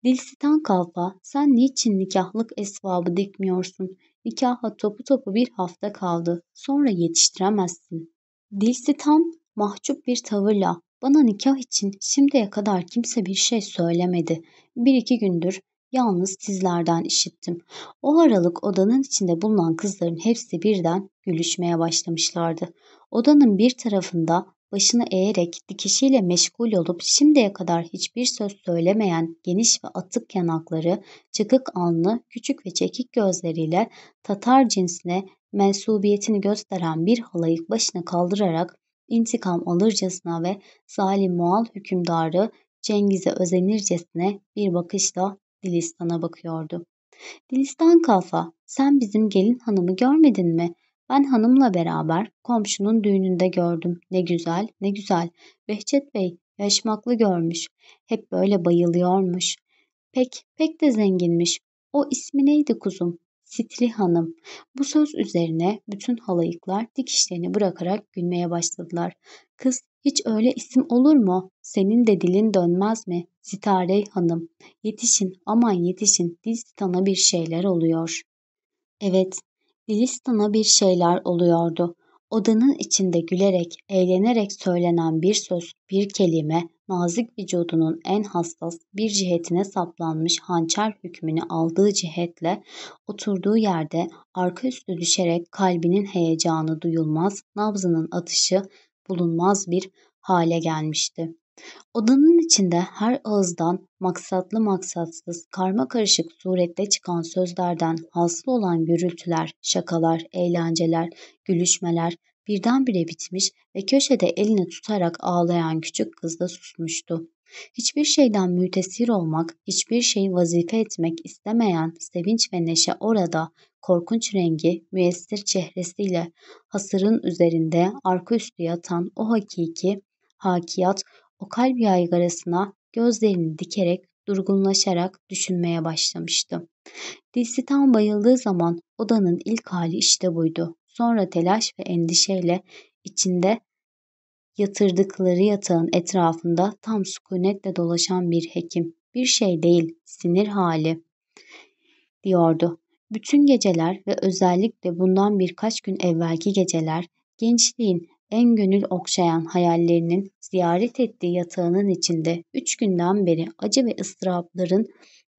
Dilsitan kalfa sen niçin nikahlık esvabı dikmiyorsun? Nikaha topu topu bir hafta kaldı. Sonra yetiştiremezsin. Dilsitan mahcup bir tavırla bana nikah için şimdiye kadar kimse bir şey söylemedi. Bir iki gündür Yalnız sizlerden işittim. O aralık odanın içinde bulunan kızların hepsi birden gülüşmeye başlamışlardı. Odanın bir tarafında başını eğerek dikişiyle meşgul olup şimdiye kadar hiçbir söz söylemeyen geniş ve atık yanakları, çıkık alnı, küçük ve çekik gözleriyle Tatar cinsine mensubiyetini gösteren bir halayı başına kaldırarak intikam alırcasına ve zalim Moğol hükümdarı Cengiz'e özenircesine bir bakışla Dilistan'a bakıyordu. Dilistan kalfa, sen bizim gelin hanımı görmedin mi? Ben hanımla beraber komşunun düğününde gördüm. Ne güzel, ne güzel. Behçet Bey yaşmaklı görmüş. Hep böyle bayılıyormuş. Pek, pek de zenginmiş. O ismi neydi kuzum? Sitri Hanım. Bu söz üzerine bütün halayıklar dikişlerini bırakarak gülmeye başladılar. Kız hiç öyle isim olur mu? Senin de dilin dönmez mi? Sitare Hanım. Yetişin, aman yetişin. Dilistan'a bir şeyler oluyor. Evet, Dilistan'a bir şeyler oluyordu. Odanın içinde gülerek, eğlenerek söylenen bir söz, bir kelime, nazik vücudunun en hassas bir cihetine saplanmış hançer hükmünü aldığı cihetle oturduğu yerde arka üstü düşerek kalbinin heyecanı duyulmaz, nabzının atışı bulunmaz bir hale gelmişti. Odanın içinde her ağızdan maksatlı maksatsız, karma karışık surette çıkan sözlerden hasıl olan gürültüler, şakalar, eğlenceler, gülüşmeler birdenbire bitmiş ve köşede elini tutarak ağlayan küçük kız da susmuştu. Hiçbir şeyden mütesir olmak, hiçbir şeyi vazife etmek istemeyen sevinç ve neşe orada korkunç rengi, müessir çehresiyle hasırın üzerinde arka üstü yatan o hakiki hakiyat o kalp yaygarasına gözlerini dikerek durgunlaşarak düşünmeye başlamıştı. Dilsitan bayıldığı zaman odanın ilk hali işte buydu. Sonra telaş ve endişeyle içinde yatırdıkları yatağın etrafında tam sükunetle dolaşan bir hekim. Bir şey değil, sinir hali diyordu. Bütün geceler ve özellikle bundan birkaç gün evvelki geceler gençliğin en gönül okşayan hayallerinin ziyaret ettiği yatağının içinde üç günden beri acı ve ıstırapların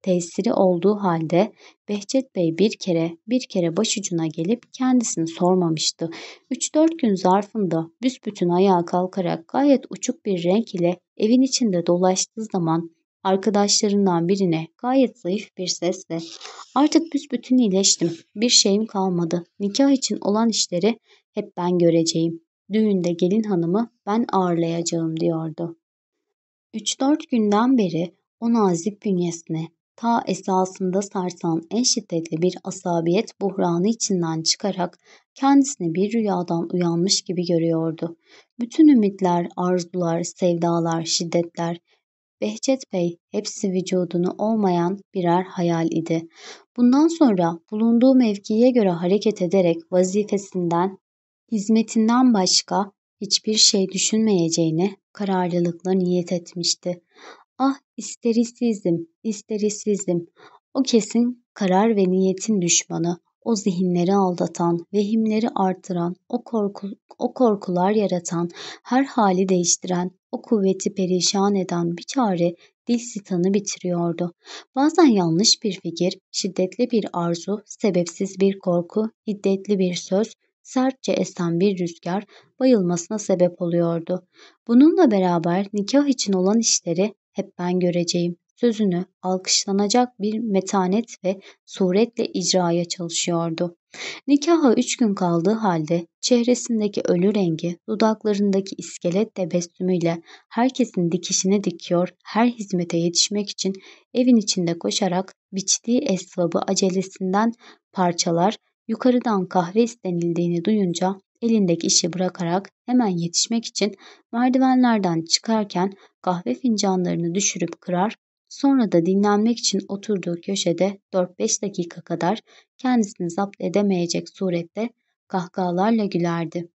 tesiri olduğu halde Behçet Bey bir kere bir kere başucuna gelip kendisini sormamıştı. 3-4 gün zarfında büsbütün ayağa kalkarak gayet uçuk bir renk ile evin içinde dolaştığı zaman arkadaşlarından birine gayet zayıf bir sesle ''Artık büsbütün iyileştim. Bir şeyim kalmadı. Nikah için olan işleri hep ben göreceğim. Düğünde gelin hanımı ben ağırlayacağım.'' diyordu. Üç dört günden beri o nazik bünyesine ta esasında sarsan en şiddetli bir asabiyet buhranı içinden çıkarak kendisini bir rüyadan uyanmış gibi görüyordu. Bütün ümitler, arzular, sevdalar, şiddetler, Behçet Bey hepsi vücudunu olmayan birer hayal idi. Bundan sonra bulunduğu mevkiye göre hareket ederek vazifesinden, hizmetinden başka hiçbir şey düşünmeyeceğine kararlılıkla niyet etmişti. Ah isterisizim, isterisizim. O kesin karar ve niyetin düşmanı, o zihinleri aldatan, vehimleri artıran, o, korku, o korkular yaratan, her hali değiştiren, o kuvveti perişan eden bir çare dil sitanı bitiriyordu. Bazen yanlış bir fikir, şiddetli bir arzu, sebepsiz bir korku, hiddetli bir söz, sertçe esen bir rüzgar bayılmasına sebep oluyordu. Bununla beraber nikah için olan işleri hep ben göreceğim sözünü alkışlanacak bir metanet ve suretle icraya çalışıyordu. Nikaha üç gün kaldığı halde çehresindeki ölü rengi, dudaklarındaki iskelet tebessümüyle herkesin dikişini dikiyor, her hizmete yetişmek için evin içinde koşarak biçtiği esvabı acelesinden parçalar, yukarıdan kahve istenildiğini duyunca elindeki işi bırakarak hemen yetişmek için merdivenlerden çıkarken kahve fincanlarını düşürüp kırar, Sonra da dinlenmek için oturduğu köşede 4-5 dakika kadar kendisini zapt edemeyecek surette kahkahalarla gülerdi.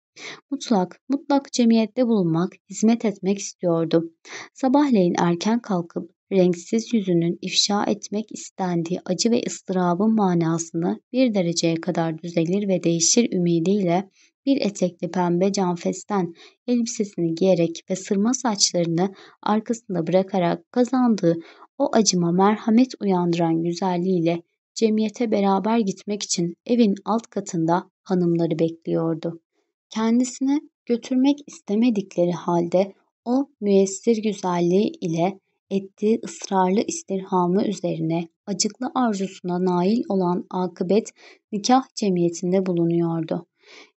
Mutlak, mutlak cemiyette bulunmak, hizmet etmek istiyordu. Sabahleyin erken kalkıp renksiz yüzünün ifşa etmek istendiği acı ve ıstırabın manasını bir dereceye kadar düzelir ve değişir ümidiyle bir etekli pembe canfesten elbisesini giyerek ve sırma saçlarını arkasında bırakarak kazandığı o acıma merhamet uyandıran güzelliğiyle cemiyete beraber gitmek için evin alt katında hanımları bekliyordu. Kendisine götürmek istemedikleri halde o müessir güzelliği ile ettiği ısrarlı istirhamı üzerine acıklı arzusuna nail olan akıbet nikah cemiyetinde bulunuyordu.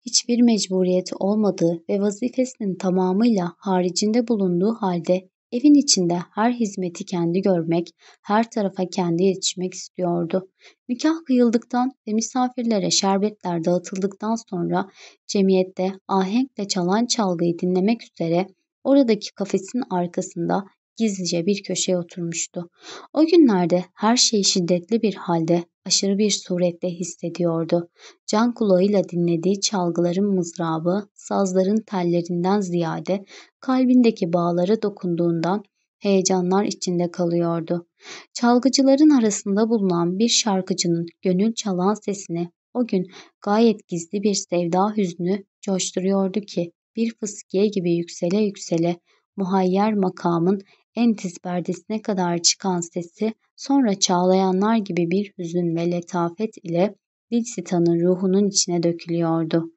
Hiçbir mecburiyeti olmadığı ve vazifesinin tamamıyla haricinde bulunduğu halde Evin içinde her hizmeti kendi görmek, her tarafa kendi yetişmek istiyordu. Nikah kıyıldıktan ve misafirlere şerbetler dağıtıldıktan sonra cemiyette ahenkle çalan çalgıyı dinlemek üzere oradaki kafesin arkasında gizlice bir köşeye oturmuştu. O günlerde her şeyi şiddetli bir halde, aşırı bir surette hissediyordu. Can kulağıyla dinlediği çalgıların mızrabı, sazların tellerinden ziyade kalbindeki bağlara dokunduğundan heyecanlar içinde kalıyordu. Çalgıcıların arasında bulunan bir şarkıcının gönül çalan sesini o gün gayet gizli bir sevda hüznü coşturuyordu ki bir fıskiye gibi yüksele yüksele muhayyer makamın en tiz perdesine kadar çıkan sesi sonra çağlayanlar gibi bir hüzün ve letafet ile Dilsita'nın ruhunun içine dökülüyordu.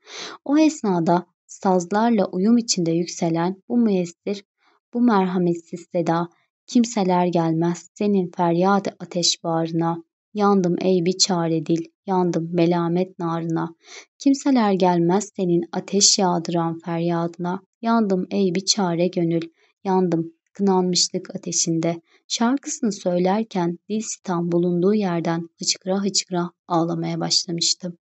O esnada sazlarla uyum içinde yükselen bu müessir, bu merhametsiz seda, kimseler gelmez senin feryat ateş bağrına, yandım ey bir çare dil, yandım melamet narına, kimseler gelmez senin ateş yağdıran feryadına, yandım ey bir çare gönül, yandım kınanmışlık ateşinde şarkısını söylerken dil bulunduğu yerden hıçkıra hıçkıra ağlamaya başlamıştı.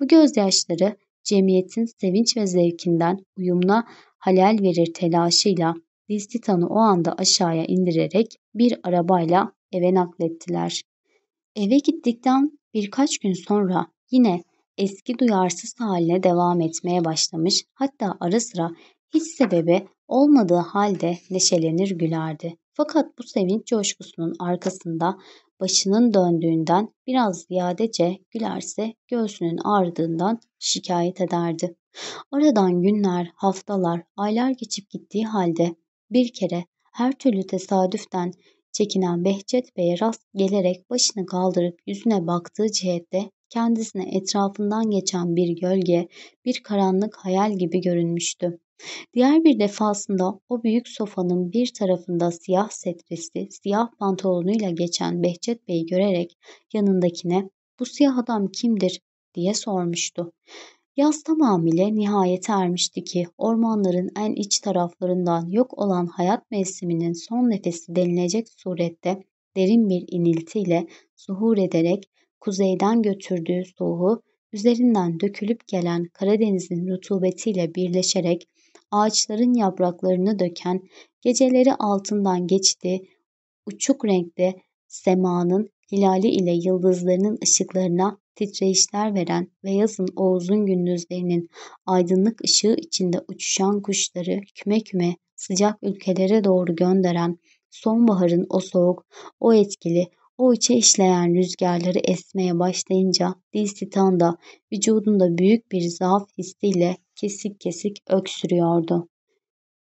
Bu gözyaşları cemiyetin sevinç ve zevkinden uyumuna halel verir telaşıyla Dilsitan'ı o anda aşağıya indirerek bir arabayla eve naklettiler. Eve gittikten birkaç gün sonra yine eski duyarsız haline devam etmeye başlamış hatta ara sıra hiç sebebi olmadığı halde neşelenir gülerdi. Fakat bu sevinç coşkusunun arkasında başının döndüğünden biraz ziyadece gülerse göğsünün ağrıdığından şikayet ederdi. Aradan günler, haftalar, aylar geçip gittiği halde bir kere her türlü tesadüften çekinen Behçet Bey'e rast gelerek başını kaldırıp yüzüne baktığı cihette kendisine etrafından geçen bir gölge, bir karanlık hayal gibi görünmüştü. Diğer bir defasında o büyük sofanın bir tarafında siyah setresi, siyah pantolonuyla geçen Behçet Bey'i görerek yanındakine bu siyah adam kimdir diye sormuştu. Yaz tamamıyla nihayete ermişti ki ormanların en iç taraflarından yok olan hayat mevsiminin son nefesi denilecek surette derin bir iniltiyle zuhur ederek kuzeyden götürdüğü soğuğu üzerinden dökülüp gelen Karadeniz'in rutubetiyle birleşerek ağaçların yapraklarını döken, geceleri altından geçti, uçuk renkte semanın hilali ile yıldızlarının ışıklarına titreyişler veren ve yazın o uzun gündüzlerinin aydınlık ışığı içinde uçuşan kuşları küme küme sıcak ülkelere doğru gönderen sonbaharın o soğuk, o etkili, o içe işleyen rüzgarları esmeye başlayınca Dilsitan da vücudunda büyük bir zaaf hissiyle kesik kesik öksürüyordu.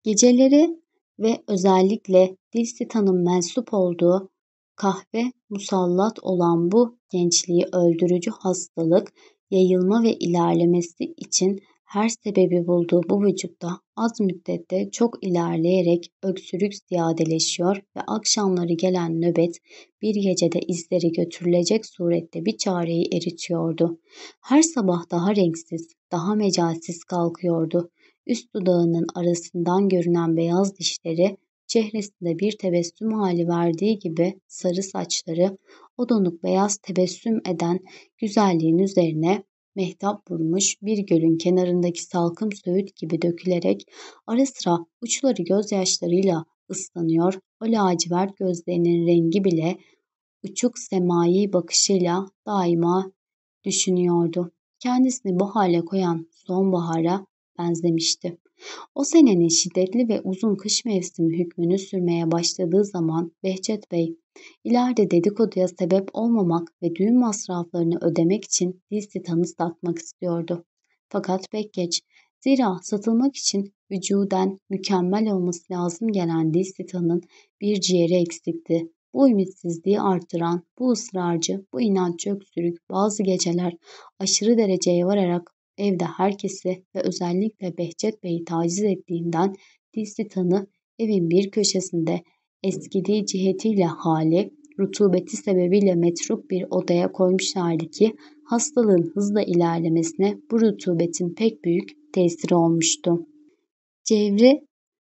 Geceleri ve özellikle Dilsitan'ın mensup olduğu kahve musallat olan bu gençliği öldürücü hastalık yayılma ve ilerlemesi için her sebebi bulduğu bu vücutta az müddette çok ilerleyerek öksürük ziyadeleşiyor ve akşamları gelen nöbet bir gecede izleri götürülecek surette bir çareyi eritiyordu. Her sabah daha renksiz, daha mecalsiz kalkıyordu. Üst dudağının arasından görünen beyaz dişleri, çehresinde bir tebessüm hali verdiği gibi sarı saçları, o donuk beyaz tebessüm eden güzelliğin üzerine mehtap vurmuş bir gölün kenarındaki salkım söğüt gibi dökülerek ara sıra uçları gözyaşlarıyla ıslanıyor, o lacivert gözlerinin rengi bile uçuk semai bakışıyla daima düşünüyordu. Kendisini bu hale koyan sonbahara benzemişti. O senenin şiddetli ve uzun kış mevsimi hükmünü sürmeye başladığı zaman Behçet Bey, ileride dedikoduya sebep olmamak ve düğün masraflarını ödemek için listitanı satmak istiyordu. Fakat pek geç. Zira satılmak için vücuden mükemmel olması lazım gelen listitanın bir ciğeri eksikti. Bu ümitsizliği artıran, bu ısrarcı, bu inatçı öksürük bazı geceler aşırı dereceye vararak evde herkesi ve özellikle Behçet Bey'i taciz ettiğinden Dilsitan'ı evin bir köşesinde eskidiği cihetiyle hali, rutubeti sebebiyle metruk bir odaya koymuşlardı ki hastalığın hızla ilerlemesine bu rutubetin pek büyük tesiri olmuştu. Cevri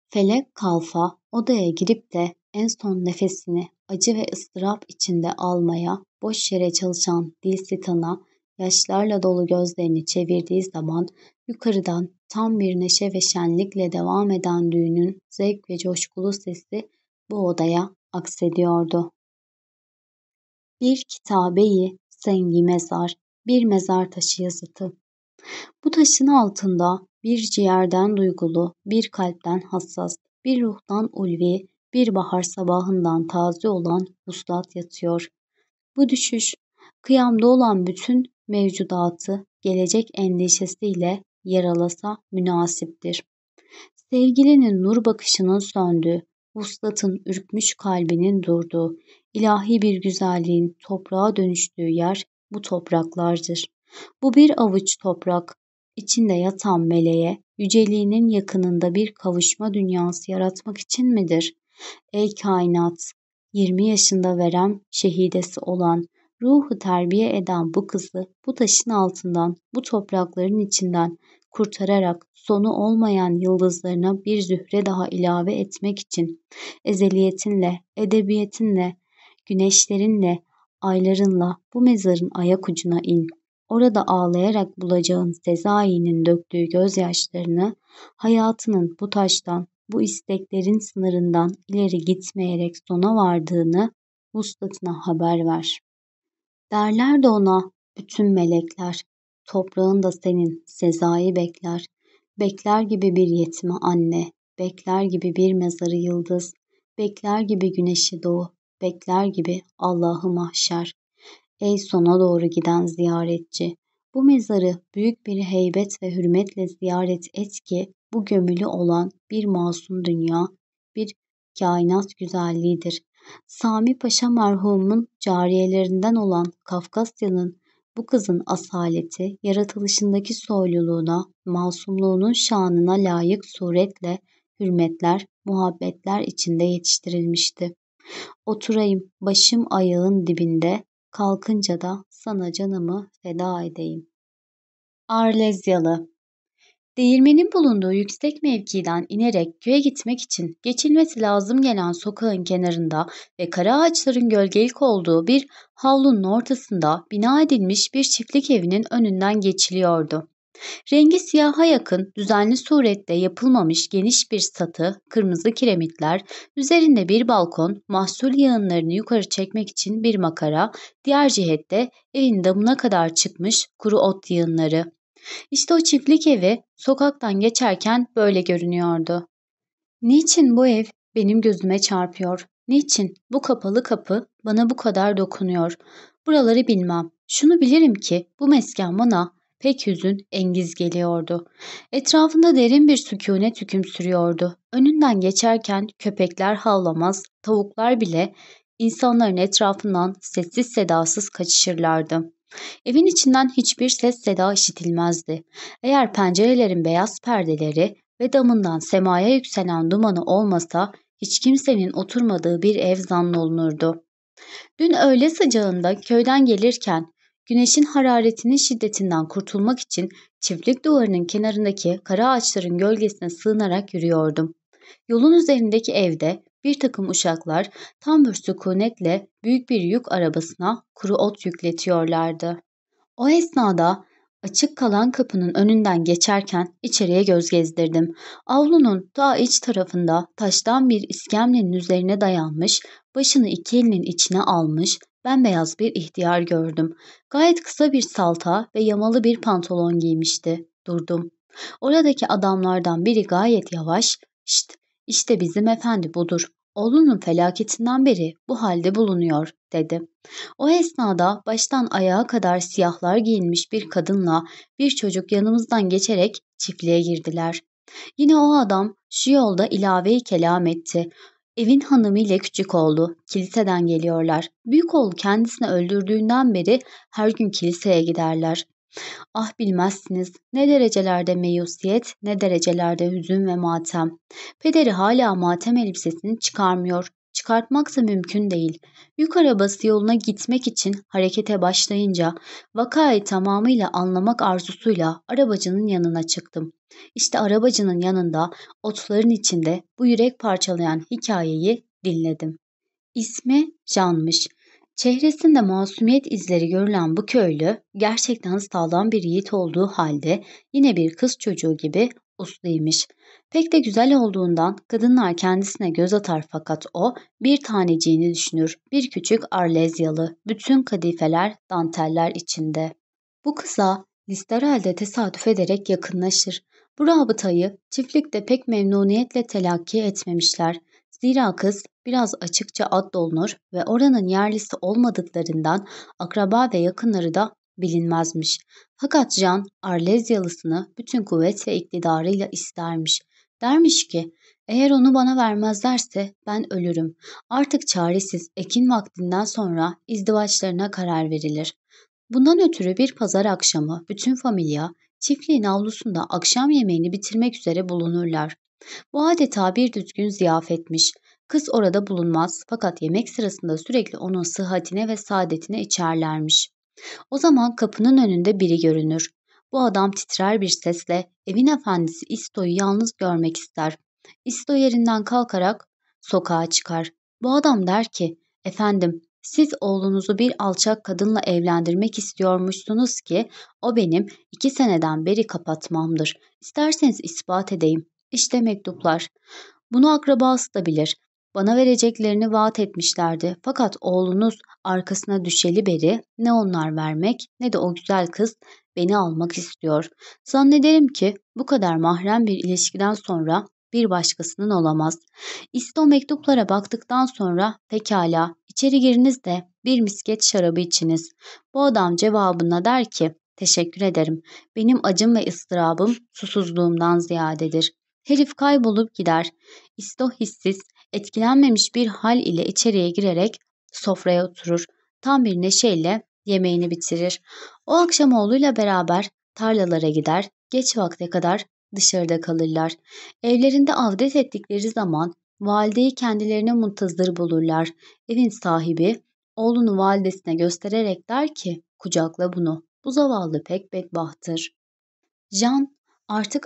Felek Kalfa odaya girip de en son nefesini acı ve ıstırap içinde almaya boş yere çalışan Dilsitan'a yaşlarla dolu gözlerini çevirdiği zaman yukarıdan tam bir neşe ve şenlikle devam eden düğünün zevk ve coşkulu sesi bu odaya aksediyordu. Bir kitabeyi sengi mezar, bir mezar taşı yazıtı. Bu taşın altında bir ciğerden duygulu, bir kalpten hassas, bir ruhtan ulvi, bir bahar sabahından taze olan vuslat yatıyor. Bu düşüş, kıyamda olan bütün mevcudatı gelecek endişesiyle yaralasa münasiptir. Sevgilinin nur bakışının söndüğü, vuslatın ürkmüş kalbinin durduğu, ilahi bir güzelliğin toprağa dönüştüğü yer bu topraklardır. Bu bir avuç toprak, içinde yatan meleğe, yüceliğinin yakınında bir kavuşma dünyası yaratmak için midir? Ey kainat! 20 yaşında verem şehidesi olan, ruhu terbiye eden bu kızı bu taşın altından, bu toprakların içinden kurtararak sonu olmayan yıldızlarına bir zühre daha ilave etmek için ezeliyetinle, edebiyetinle, güneşlerinle, aylarınla bu mezarın ayak ucuna in. Orada ağlayarak bulacağın Sezai'nin döktüğü gözyaşlarını hayatının bu taştan, bu isteklerin sınırından ileri gitmeyerek sona vardığını vuslatına haber ver. Derler de ona bütün melekler, toprağın da senin sezayı bekler. Bekler gibi bir yetime anne, bekler gibi bir mezarı yıldız, bekler gibi güneşi doğu, bekler gibi Allah'ı mahşer. Ey sona doğru giden ziyaretçi, bu mezarı büyük bir heybet ve hürmetle ziyaret et ki bu gömülü olan bir masum dünya, bir kainat güzelliğidir. Sami Paşa merhumun cariyelerinden olan Kafkasya'nın Bu kızın asaleti, yaratılışındaki soyluluğuna, masumluğunun şanına layık suretle hürmetler, muhabbetler içinde yetiştirilmişti. Oturayım başım ayağın dibinde, kalkınca da sana canımı feda edeyim. Arlezyalı Değirmenin bulunduğu yüksek mevkiden inerek köye gitmek için geçilmesi lazım gelen sokağın kenarında ve kara ağaçların gölgelik olduğu bir havlunun ortasında bina edilmiş bir çiftlik evinin önünden geçiliyordu. Rengi siyaha yakın, düzenli surette yapılmamış geniş bir satı, kırmızı kiremitler, üzerinde bir balkon, mahsul yağınlarını yukarı çekmek için bir makara, diğer cihette evin damına kadar çıkmış kuru ot yığınları. İşte o çiftlik evi sokaktan geçerken böyle görünüyordu. Niçin bu ev benim gözüme çarpıyor? Niçin bu kapalı kapı bana bu kadar dokunuyor? Buraları bilmem. Şunu bilirim ki bu mesken bana pek hüzün, engiz geliyordu. Etrafında derin bir sükunet hüküm sürüyordu. Önünden geçerken köpekler havlamaz, tavuklar bile insanların etrafından sessiz sedasız kaçışırlardı. Evin içinden hiçbir ses seda işitilmezdi. Eğer pencerelerin beyaz perdeleri ve damından semaya yükselen dumanı olmasa hiç kimsenin oturmadığı bir ev zannolunurdu. Dün öğle sıcağında köyden gelirken güneşin hararetinin şiddetinden kurtulmak için çiftlik duvarının kenarındaki kara ağaçların gölgesine sığınarak yürüyordum. Yolun üzerindeki evde bir takım uşaklar tam bir sükunetle büyük bir yük arabasına kuru ot yükletiyorlardı. O esnada açık kalan kapının önünden geçerken içeriye göz gezdirdim. Avlunun ta iç tarafında taştan bir iskemlenin üzerine dayanmış, başını iki elinin içine almış, bembeyaz bir ihtiyar gördüm. Gayet kısa bir salta ve yamalı bir pantolon giymişti. Durdum. Oradaki adamlardan biri gayet yavaş, şşt işte bizim efendi budur. Oğlunun felaketinden beri bu halde bulunuyor dedi. O esnada baştan ayağa kadar siyahlar giyinmiş bir kadınla bir çocuk yanımızdan geçerek çiftliğe girdiler. Yine o adam şu yolda ilaveyi kelam etti. Evin hanımı ile küçük oğlu kiliseden geliyorlar. Büyük oğlu kendisini öldürdüğünden beri her gün kiliseye giderler. Ah bilmezsiniz ne derecelerde meyusiyet ne derecelerde hüzün ve matem. Pederi hala matem elbisesini çıkarmıyor. Çıkartmak da mümkün değil. Yük arabası yoluna gitmek için harekete başlayınca vakayı tamamıyla anlamak arzusuyla arabacının yanına çıktım. İşte arabacının yanında otların içinde bu yürek parçalayan hikayeyi dinledim. İsmi Can'mış. Çehresinde masumiyet izleri görülen bu köylü gerçekten sağlam bir yiğit olduğu halde yine bir kız çocuğu gibi usluymuş. Pek de güzel olduğundan kadınlar kendisine göz atar fakat o bir taneciğini düşünür. Bir küçük arlezyalı, bütün kadifeler, danteller içinde. Bu kıza Listerel'de tesadüf ederek yakınlaşır. Bu rabıtayı çiftlikte pek memnuniyetle telakki etmemişler. Zira kız biraz açıkça ad dolunur ve oranın yerlisi olmadıklarından akraba ve yakınları da bilinmezmiş. Fakat Can Arlezyalısını bütün kuvvet ve iktidarıyla istermiş. Dermiş ki eğer onu bana vermezlerse ben ölürüm. Artık çaresiz ekin vaktinden sonra izdivaçlarına karar verilir. Bundan ötürü bir pazar akşamı bütün familya çiftliğin avlusunda akşam yemeğini bitirmek üzere bulunurlar. Bu adeta bir düzgün ziyafetmiş. Kız orada bulunmaz fakat yemek sırasında sürekli onun sıhhatine ve saadetine içerlermiş. O zaman kapının önünde biri görünür. Bu adam titrer bir sesle evin efendisi İsto'yu yalnız görmek ister. İsto yerinden kalkarak sokağa çıkar. Bu adam der ki, efendim siz oğlunuzu bir alçak kadınla evlendirmek istiyormuşsunuz ki o benim iki seneden beri kapatmamdır. İsterseniz ispat edeyim. İşte mektuplar. Bunu akrabası da bilir. Bana vereceklerini vaat etmişlerdi. Fakat oğlunuz arkasına düşeli beri ne onlar vermek ne de o güzel kız beni almak istiyor. Zannederim ki bu kadar mahrem bir ilişkiden sonra bir başkasının olamaz. İşte o mektuplara baktıktan sonra pekala içeri giriniz de bir misket şarabı içiniz. Bu adam cevabına der ki teşekkür ederim. Benim acım ve ıstırabım susuzluğumdan ziyadedir. Herif kaybolup gider. İsto hissiz, etkilenmemiş bir hal ile içeriye girerek sofraya oturur. Tam bir neşeyle yemeğini bitirir. O akşam oğluyla beraber tarlalara gider, geç vakte kadar dışarıda kalırlar. Evlerinde avdet ettikleri zaman valideyi kendilerine muntazır bulurlar. Evin sahibi oğlunu validesine göstererek der ki kucakla bunu. Bu zavallı pek bedbahtır. Jean artık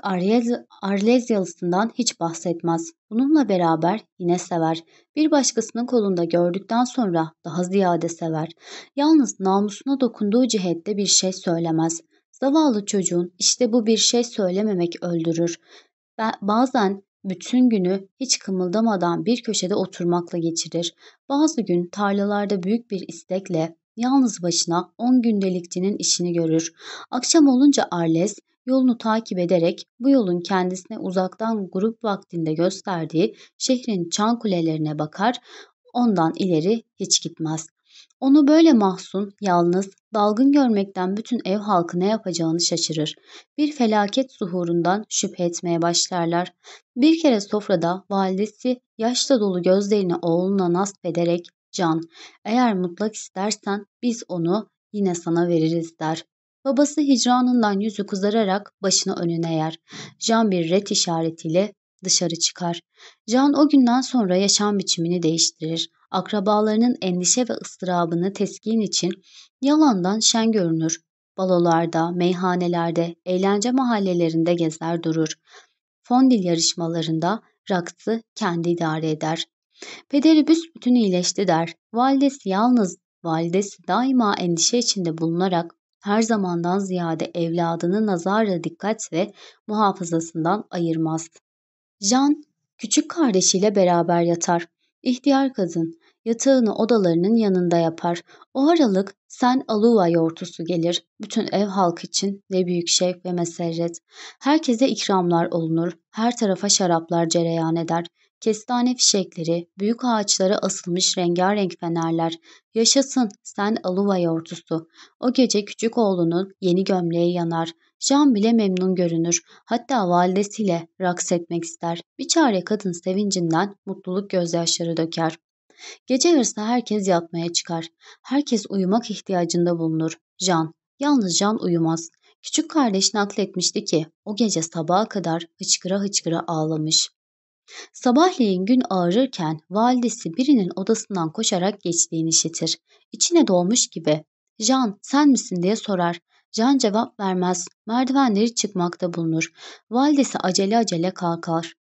Arlezyalısından hiç bahsetmez. Bununla beraber yine sever. Bir başkasının kolunda gördükten sonra daha ziyade sever. Yalnız namusuna dokunduğu cihette bir şey söylemez. Zavallı çocuğun işte bu bir şey söylememek öldürür. Bazen bütün günü hiç kımıldamadan bir köşede oturmakla geçirir. Bazı gün tarlalarda büyük bir istekle yalnız başına on gündelikçinin işini görür. Akşam olunca Arles yolunu takip ederek bu yolun kendisine uzaktan grup vaktinde gösterdiği şehrin çan kulelerine bakar, ondan ileri hiç gitmez. Onu böyle mahzun, yalnız, dalgın görmekten bütün ev halkı ne yapacağını şaşırır. Bir felaket zuhurundan şüphe etmeye başlarlar. Bir kere sofrada validesi yaşla dolu gözlerini oğluna nasp ederek Can, eğer mutlak istersen biz onu yine sana veririz der. Babası hicranından yüzü kızararak başını önüne yer. Can bir ret işaretiyle dışarı çıkar. Can o günden sonra yaşam biçimini değiştirir. Akrabalarının endişe ve ıstırabını teskin için yalandan şen görünür. Balolarda, meyhanelerde, eğlence mahallelerinde gezer durur. Fondil yarışmalarında raksı kendi idare eder. Pederi büsbütün iyileşti der. Validesi yalnız, validesi daima endişe içinde bulunarak her zamandan ziyade evladını nazarla dikkat ve muhafazasından ayırmaz. Jean, küçük kardeşiyle beraber yatar. İhtiyar kadın, yatağını odalarının yanında yapar. O aralık sen aluva yortusu gelir. Bütün ev halkı için ne büyük şevk ve meserret. Herkese ikramlar olunur. Her tarafa şaraplar cereyan eder. Kestane fişekleri, büyük ağaçlara asılmış rengarenk fenerler. Yaşasın sen aluva yortusu. O gece küçük oğlunun yeni gömleği yanar. Jean bile memnun görünür. Hatta validesiyle raks etmek ister. Bir çare kadın sevincinden mutluluk gözyaşları döker. Gece yarısı herkes yatmaya çıkar. Herkes uyumak ihtiyacında bulunur. Jean, yalnız Jean uyumaz. Küçük kardeş nakletmişti ki o gece sabaha kadar hıçkıra hıçkıra ağlamış. Sabahleyin gün ağarırken validesi birinin odasından koşarak geçtiğini işitir. İçine doğmuş gibi ''Jean sen misin?'' diye sorar. Jean cevap vermez. Merdivenleri çıkmakta bulunur. Validesi acele acele kalkar.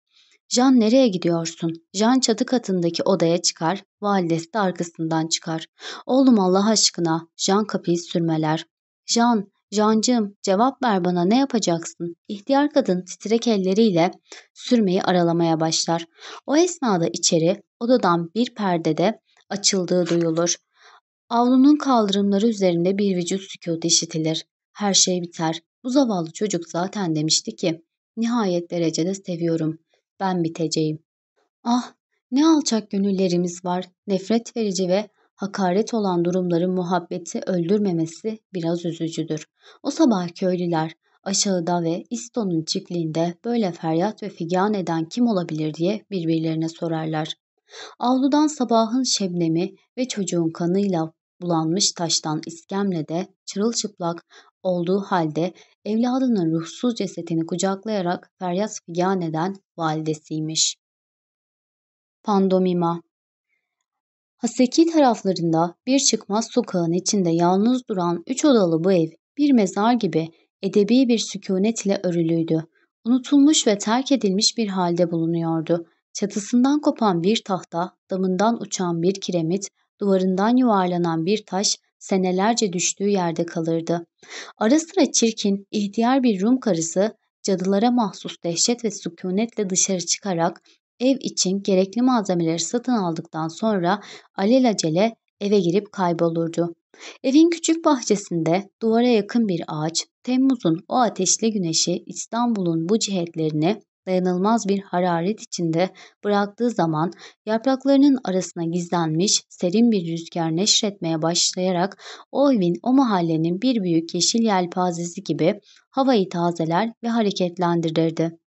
Jean nereye gidiyorsun? Jean çatı katındaki odaya çıkar. Validesi de arkasından çıkar. Oğlum Allah aşkına. Jean kapıyı sürmeler. Jean Cancığım cevap ver bana ne yapacaksın? İhtiyar kadın titrek elleriyle sürmeyi aralamaya başlar. O esnada içeri odadan bir perdede açıldığı duyulur. Avlunun kaldırımları üzerinde bir vücut sükutu işitilir. Her şey biter. Bu zavallı çocuk zaten demişti ki nihayet derecede seviyorum. Ben biteceğim. Ah ne alçak gönüllerimiz var. Nefret verici ve hakaret olan durumların muhabbeti öldürmemesi biraz üzücüdür. O sabah köylüler aşağıda ve İston'un çiftliğinde böyle feryat ve figan eden kim olabilir diye birbirlerine sorarlar. Avludan sabahın şebnemi ve çocuğun kanıyla bulanmış taştan iskemlede çırılçıplak olduğu halde evladının ruhsuz cesetini kucaklayarak feryat figan eden validesiymiş. Pandomima Haseki taraflarında bir çıkmaz sokağın içinde yalnız duran üç odalı bu ev bir mezar gibi edebi bir sükunet ile örülüydü. Unutulmuş ve terk edilmiş bir halde bulunuyordu. Çatısından kopan bir tahta, damından uçan bir kiremit, duvarından yuvarlanan bir taş senelerce düştüğü yerde kalırdı. Ara sıra çirkin, ihtiyar bir Rum karısı cadılara mahsus dehşet ve sükunetle dışarı çıkarak ev için gerekli malzemeleri satın aldıktan sonra alelacele eve girip kaybolurdu. Evin küçük bahçesinde duvara yakın bir ağaç, Temmuz'un o ateşli güneşi İstanbul'un bu cihetlerini dayanılmaz bir hararet içinde bıraktığı zaman yapraklarının arasına gizlenmiş serin bir rüzgar neşretmeye başlayarak o evin o mahallenin bir büyük yeşil yelpazesi gibi havayı tazeler ve hareketlendirirdi.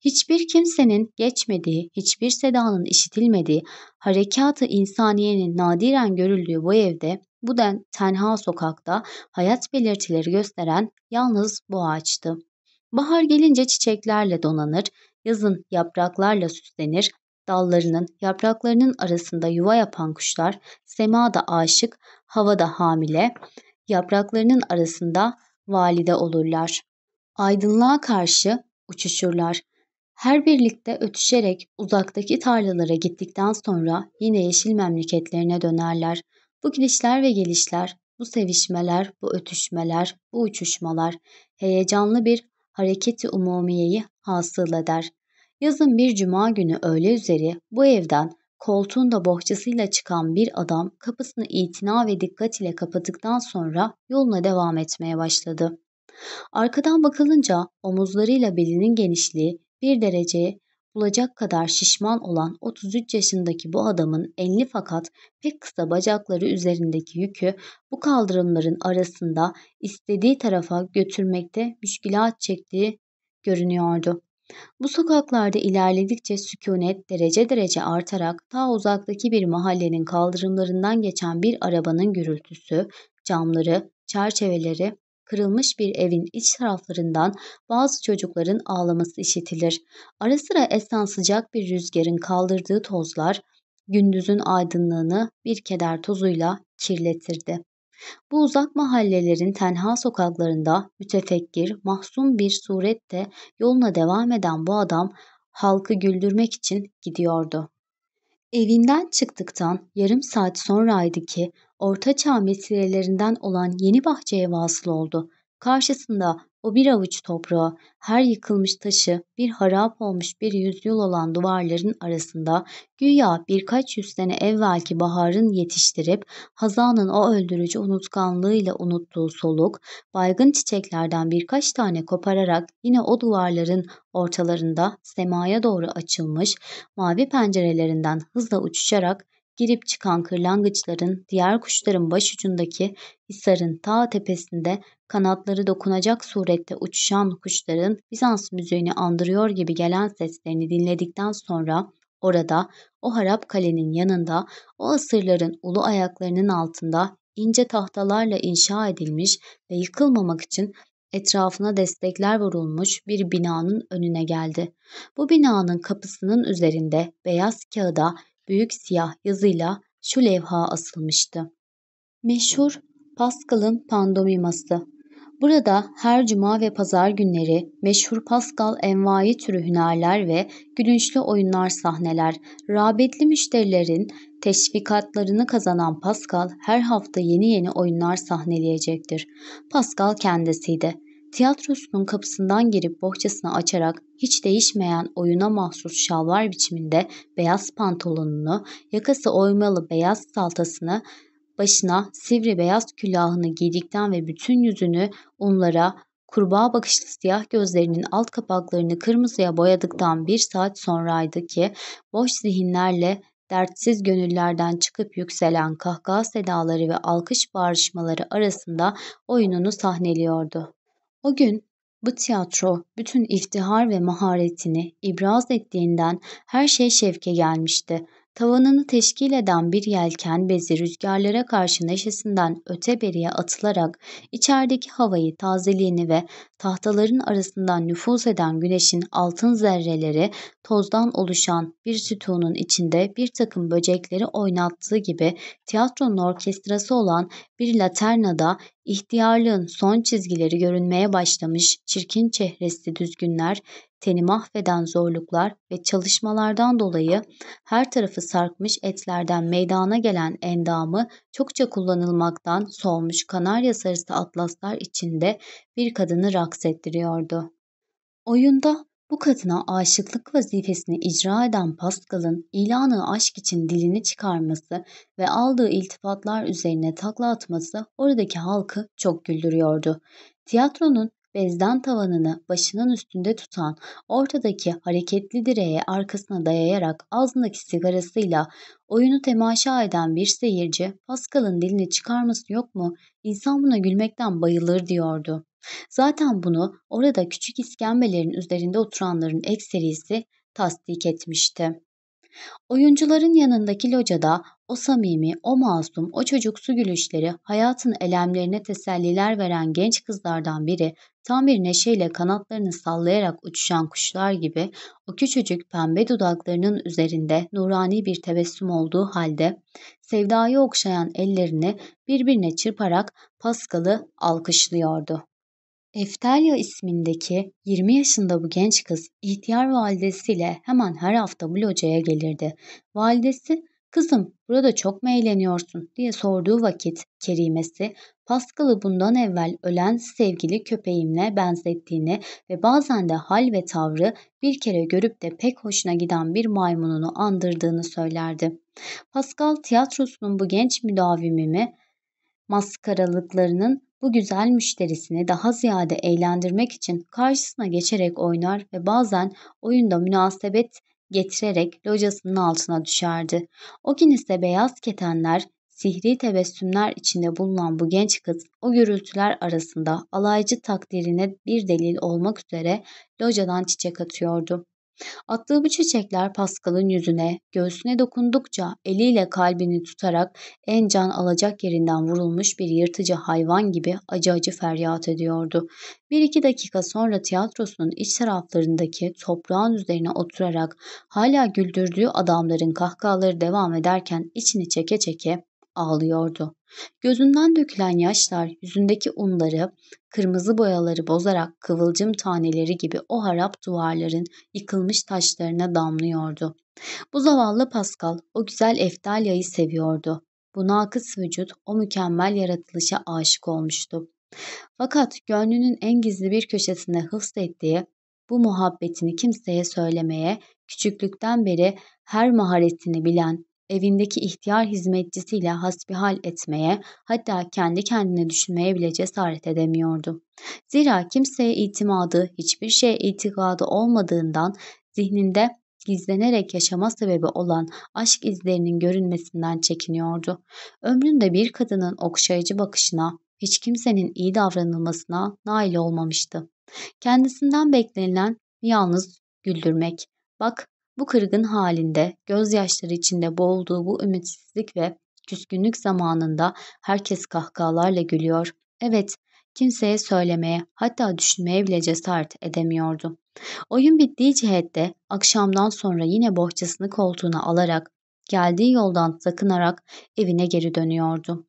Hiçbir kimsenin geçmediği, hiçbir sedanın işitilmediği, harekatı insaniyenin nadiren görüldüğü bu evde, bu den tenha sokakta hayat belirtileri gösteren yalnız bu ağaçtı. Bahar gelince çiçeklerle donanır, yazın yapraklarla süslenir, dallarının, yapraklarının arasında yuva yapan kuşlar, semada aşık, havada hamile, yapraklarının arasında valide olurlar. Aydınlığa karşı uçuşurlar. Her birlikte ötüşerek uzaktaki tarlalara gittikten sonra yine yeşil memleketlerine dönerler. Bu gidişler ve gelişler, bu sevişmeler, bu ötüşmeler, bu uçuşmalar heyecanlı bir hareketi umumiyeyi hasıl eder. Yazın bir cuma günü öğle üzeri bu evden koltuğunda bohçasıyla çıkan bir adam kapısını itina ve dikkat ile kapadıktan sonra yoluna devam etmeye başladı. Arkadan bakılınca omuzlarıyla belinin genişliği bir dereceye bulacak kadar şişman olan 33 yaşındaki bu adamın enli fakat pek kısa bacakları üzerindeki yükü bu kaldırımların arasında istediği tarafa götürmekte müşkilat çektiği görünüyordu. Bu sokaklarda ilerledikçe sükunet derece derece artarak ta uzaktaki bir mahallenin kaldırımlarından geçen bir arabanın gürültüsü, camları, çerçeveleri kırılmış bir evin iç taraflarından bazı çocukların ağlaması işitilir. Ara sıra esen sıcak bir rüzgarın kaldırdığı tozlar gündüzün aydınlığını bir keder tozuyla kirletirdi. Bu uzak mahallelerin tenha sokaklarında mütefekkir, mahzun bir surette yoluna devam eden bu adam halkı güldürmek için gidiyordu. Evinden çıktıktan yarım saat sonraydı ki Orta Çağ meselelerinden olan yeni bahçeye vasıl oldu. Karşısında o bir avuç toprağı, her yıkılmış taşı, bir harap olmuş bir yüzyıl olan duvarların arasında güya birkaç yüz sene evvelki baharın yetiştirip hazanın o öldürücü unutkanlığıyla unuttuğu soluk, baygın çiçeklerden birkaç tane kopararak yine o duvarların ortalarında semaya doğru açılmış, mavi pencerelerinden hızla uçuşarak girip çıkan kırlangıçların, diğer kuşların başucundaki hisarın ta tepesinde kanatları dokunacak surette uçuşan kuşların Bizans müziğini andırıyor gibi gelen seslerini dinledikten sonra orada o harap kalenin yanında o asırların ulu ayaklarının altında ince tahtalarla inşa edilmiş ve yıkılmamak için etrafına destekler vurulmuş bir binanın önüne geldi. Bu binanın kapısının üzerinde beyaz kağıda büyük siyah yazıyla şu levha asılmıştı. Meşhur Pascal'ın pandomiması. Burada her cuma ve pazar günleri meşhur Pascal envai türü hünerler ve gülünçlü oyunlar sahneler, rağbetli müşterilerin teşvikatlarını kazanan Pascal her hafta yeni yeni oyunlar sahneleyecektir. Pascal kendisiydi. Tiyatrosunun kapısından girip bohçasını açarak hiç değişmeyen oyuna mahsus şalvar biçiminde beyaz pantolonunu, yakası oymalı beyaz saltasını, başına sivri beyaz külahını giydikten ve bütün yüzünü onlara kurbağa bakışlı siyah gözlerinin alt kapaklarını kırmızıya boyadıktan bir saat sonraydı ki boş zihinlerle dertsiz gönüllerden çıkıp yükselen kahkaha sedaları ve alkış bağrışmaları arasında oyununu sahneliyordu. O gün bu tiyatro bütün iftihar ve maharetini ibraz ettiğinden her şey şevke gelmişti. Tavanını teşkil eden bir yelken bezi rüzgarlara karşı neşesinden öte beriye atılarak içerideki havayı, tazeliğini ve tahtaların arasından nüfuz eden güneşin altın zerreleri tozdan oluşan bir sütunun içinde bir takım böcekleri oynattığı gibi tiyatronun orkestrası olan bir laternada ihtiyarlığın son çizgileri görünmeye başlamış çirkin çehresi düzgünler teni mahveden zorluklar ve çalışmalardan dolayı her tarafı sarkmış etlerden meydana gelen endamı çokça kullanılmaktan solmuş kanarya sarısı atlaslar içinde bir kadını raks ettiriyordu. Oyunda bu kadına aşıklık vazifesini icra eden Pascal'ın ilanı aşk için dilini çıkarması ve aldığı iltifatlar üzerine takla atması oradaki halkı çok güldürüyordu. Tiyatronun bezden tavanını başının üstünde tutan ortadaki hareketli direğe arkasına dayayarak ağzındaki sigarasıyla oyunu temaşa eden bir seyirci Pascal'ın dilini çıkarması yok mu İnsan buna gülmekten bayılır diyordu. Zaten bunu orada küçük iskembelerin üzerinde oturanların ekserisi tasdik etmişti. Oyuncuların yanındaki locada o samimi, o masum, o çocuksu gülüşleri hayatın elemlerine teselliler veren genç kızlardan biri tam bir neşeyle kanatlarını sallayarak uçuşan kuşlar gibi o küçücük pembe dudaklarının üzerinde nurani bir tebessüm olduğu halde sevdayı okşayan ellerini birbirine çırparak Paskal'ı alkışlıyordu. Eftalya ismindeki 20 yaşında bu genç kız ihtiyar validesiyle hemen her hafta bu locaya gelirdi. Validesi kızım burada çok mu eğleniyorsun diye sorduğu vakit kerimesi Paskal'ı bundan evvel ölen sevgili köpeğimle benzettiğini ve bazen de hal ve tavrı bir kere görüp de pek hoşuna giden bir maymununu andırdığını söylerdi. Pascal tiyatrosunun bu genç müdavimimi maskaralıklarının bu güzel müşterisini daha ziyade eğlendirmek için karşısına geçerek oynar ve bazen oyunda münasebet getirerek locasının altına düşerdi. O gün ise beyaz ketenler, sihri tebessümler içinde bulunan bu genç kız o gürültüler arasında alaycı takdirine bir delil olmak üzere locadan çiçek atıyordu. Attığı bu çiçekler Pascal'ın yüzüne, göğsüne dokundukça eliyle kalbini tutarak en can alacak yerinden vurulmuş bir yırtıcı hayvan gibi acı acı feryat ediyordu. Bir iki dakika sonra tiyatrosunun iç taraflarındaki toprağın üzerine oturarak hala güldürdüğü adamların kahkahaları devam ederken içini çeke çeke ağlıyordu. Gözünden dökülen yaşlar yüzündeki unları, kırmızı boyaları bozarak kıvılcım taneleri gibi o harap duvarların yıkılmış taşlarına damlıyordu. Bu zavallı Pascal o güzel Eftalya'yı seviyordu. Bu nakıs vücut o mükemmel yaratılışa aşık olmuştu. Fakat gönlünün en gizli bir köşesinde hıfz ettiği bu muhabbetini kimseye söylemeye, küçüklükten beri her maharetini bilen, evindeki ihtiyar hizmetçisiyle hasbihal etmeye, hatta kendi kendine düşünmeye bile cesaret edemiyordu. Zira kimseye itimadı, hiçbir şeye itikadı olmadığından zihninde gizlenerek yaşama sebebi olan aşk izlerinin görünmesinden çekiniyordu. Ömründe bir kadının okşayıcı bakışına, hiç kimsenin iyi davranılmasına nail olmamıştı. Kendisinden beklenilen yalnız güldürmek. Bak bu kırgın halinde, gözyaşları içinde boğulduğu bu ümitsizlik ve küskünlük zamanında herkes kahkahalarla gülüyor. Evet, kimseye söylemeye, hatta düşünmeye bile cesaret edemiyordu. Oyun bittiği cihette akşamdan sonra yine bohçasını koltuğuna alarak, geldiği yoldan sakınarak evine geri dönüyordu.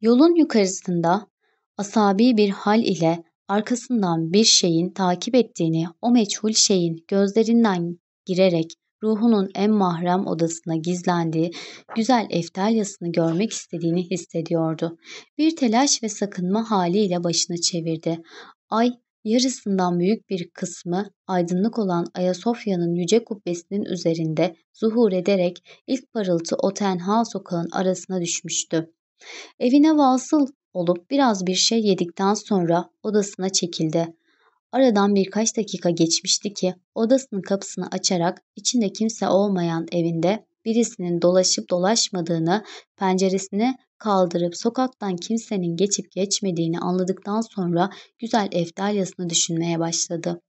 Yolun yukarısında asabi bir hal ile arkasından bir şeyin takip ettiğini, o meçhul şeyin gözlerinden girerek ruhunun en mahrem odasına gizlendiği güzel eftalyasını görmek istediğini hissediyordu. Bir telaş ve sakınma haliyle başını çevirdi. Ay yarısından büyük bir kısmı aydınlık olan Ayasofya'nın yüce kubbesinin üzerinde zuhur ederek ilk parıltı o tenha sokağın arasına düşmüştü. Evine vasıl olup biraz bir şey yedikten sonra odasına çekildi. Aradan birkaç dakika geçmişti ki odasının kapısını açarak içinde kimse olmayan evinde birisinin dolaşıp dolaşmadığını, penceresini kaldırıp sokaktan kimsenin geçip geçmediğini anladıktan sonra güzel eftalyasını düşünmeye başladı.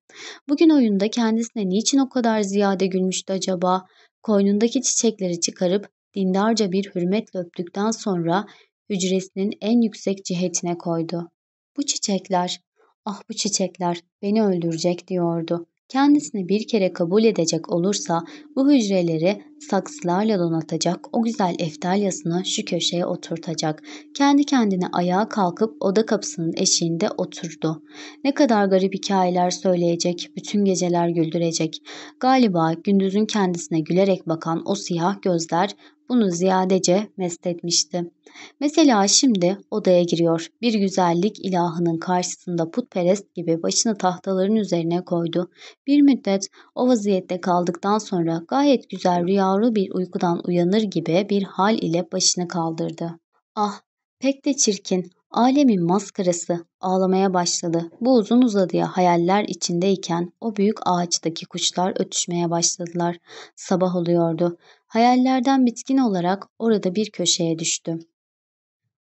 Bugün oyunda kendisine niçin o kadar ziyade gülmüştü acaba? Koynundaki çiçekleri çıkarıp dindarca bir hürmetle öptükten sonra hücresinin en yüksek cihetine koydu. Bu çiçekler, ah bu çiçekler beni öldürecek diyordu. Kendisini bir kere kabul edecek olursa bu hücreleri saksılarla donatacak, o güzel eftalyasını şu köşeye oturtacak. Kendi kendine ayağa kalkıp oda kapısının eşiğinde oturdu. Ne kadar garip hikayeler söyleyecek, bütün geceler güldürecek. Galiba gündüzün kendisine gülerek bakan o siyah gözler bunu ziyadece mest etmişti. Mesela şimdi odaya giriyor. Bir güzellik ilahının karşısında putperest gibi başını tahtaların üzerine koydu. Bir müddet o vaziyette kaldıktan sonra gayet güzel rüyalı bir uykudan uyanır gibi bir hal ile başını kaldırdı. Ah pek de çirkin, alemin maskarası ağlamaya başladı. Bu uzun uzadıya hayaller içindeyken o büyük ağaçtaki kuşlar ötüşmeye başladılar. Sabah oluyordu. Hayallerden bitkin olarak orada bir köşeye düştü.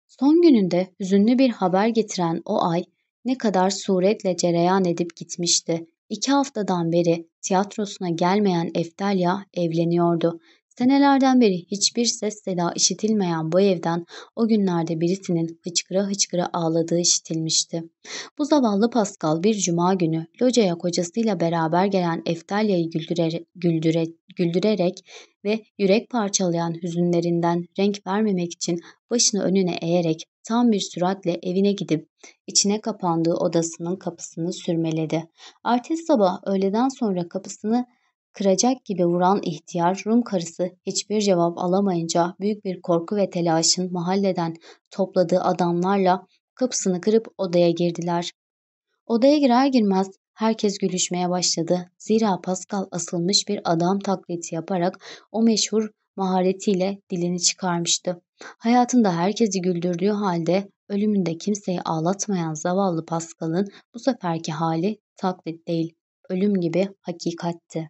Son gününde hüzünlü bir haber getiren o ay ne kadar suretle cereyan edip gitmişti. İki haftadan beri tiyatrosuna gelmeyen Eftalya evleniyordu. Senelerden beri hiçbir ses seda işitilmeyen bu evden o günlerde birisinin hıçkıra hıçkıra ağladığı işitilmişti. Bu zavallı Pascal bir cuma günü locaya kocasıyla beraber gelen Eftalya'yı güldüre, güldüre, güldürerek ve yürek parçalayan hüzünlerinden renk vermemek için başını önüne eğerek tam bir süratle evine gidip içine kapandığı odasının kapısını sürmeledi. Ertesi sabah öğleden sonra kapısını kıracak gibi vuran ihtiyar Rum karısı hiçbir cevap alamayınca büyük bir korku ve telaşın mahalleden topladığı adamlarla kapısını kırıp odaya girdiler. Odaya girer girmez herkes gülüşmeye başladı. Zira Pascal asılmış bir adam taklidi yaparak o meşhur maharetiyle dilini çıkarmıştı. Hayatında herkesi güldürdüğü halde ölümünde kimseyi ağlatmayan zavallı Pascal'ın bu seferki hali taklit değil, ölüm gibi hakikatti.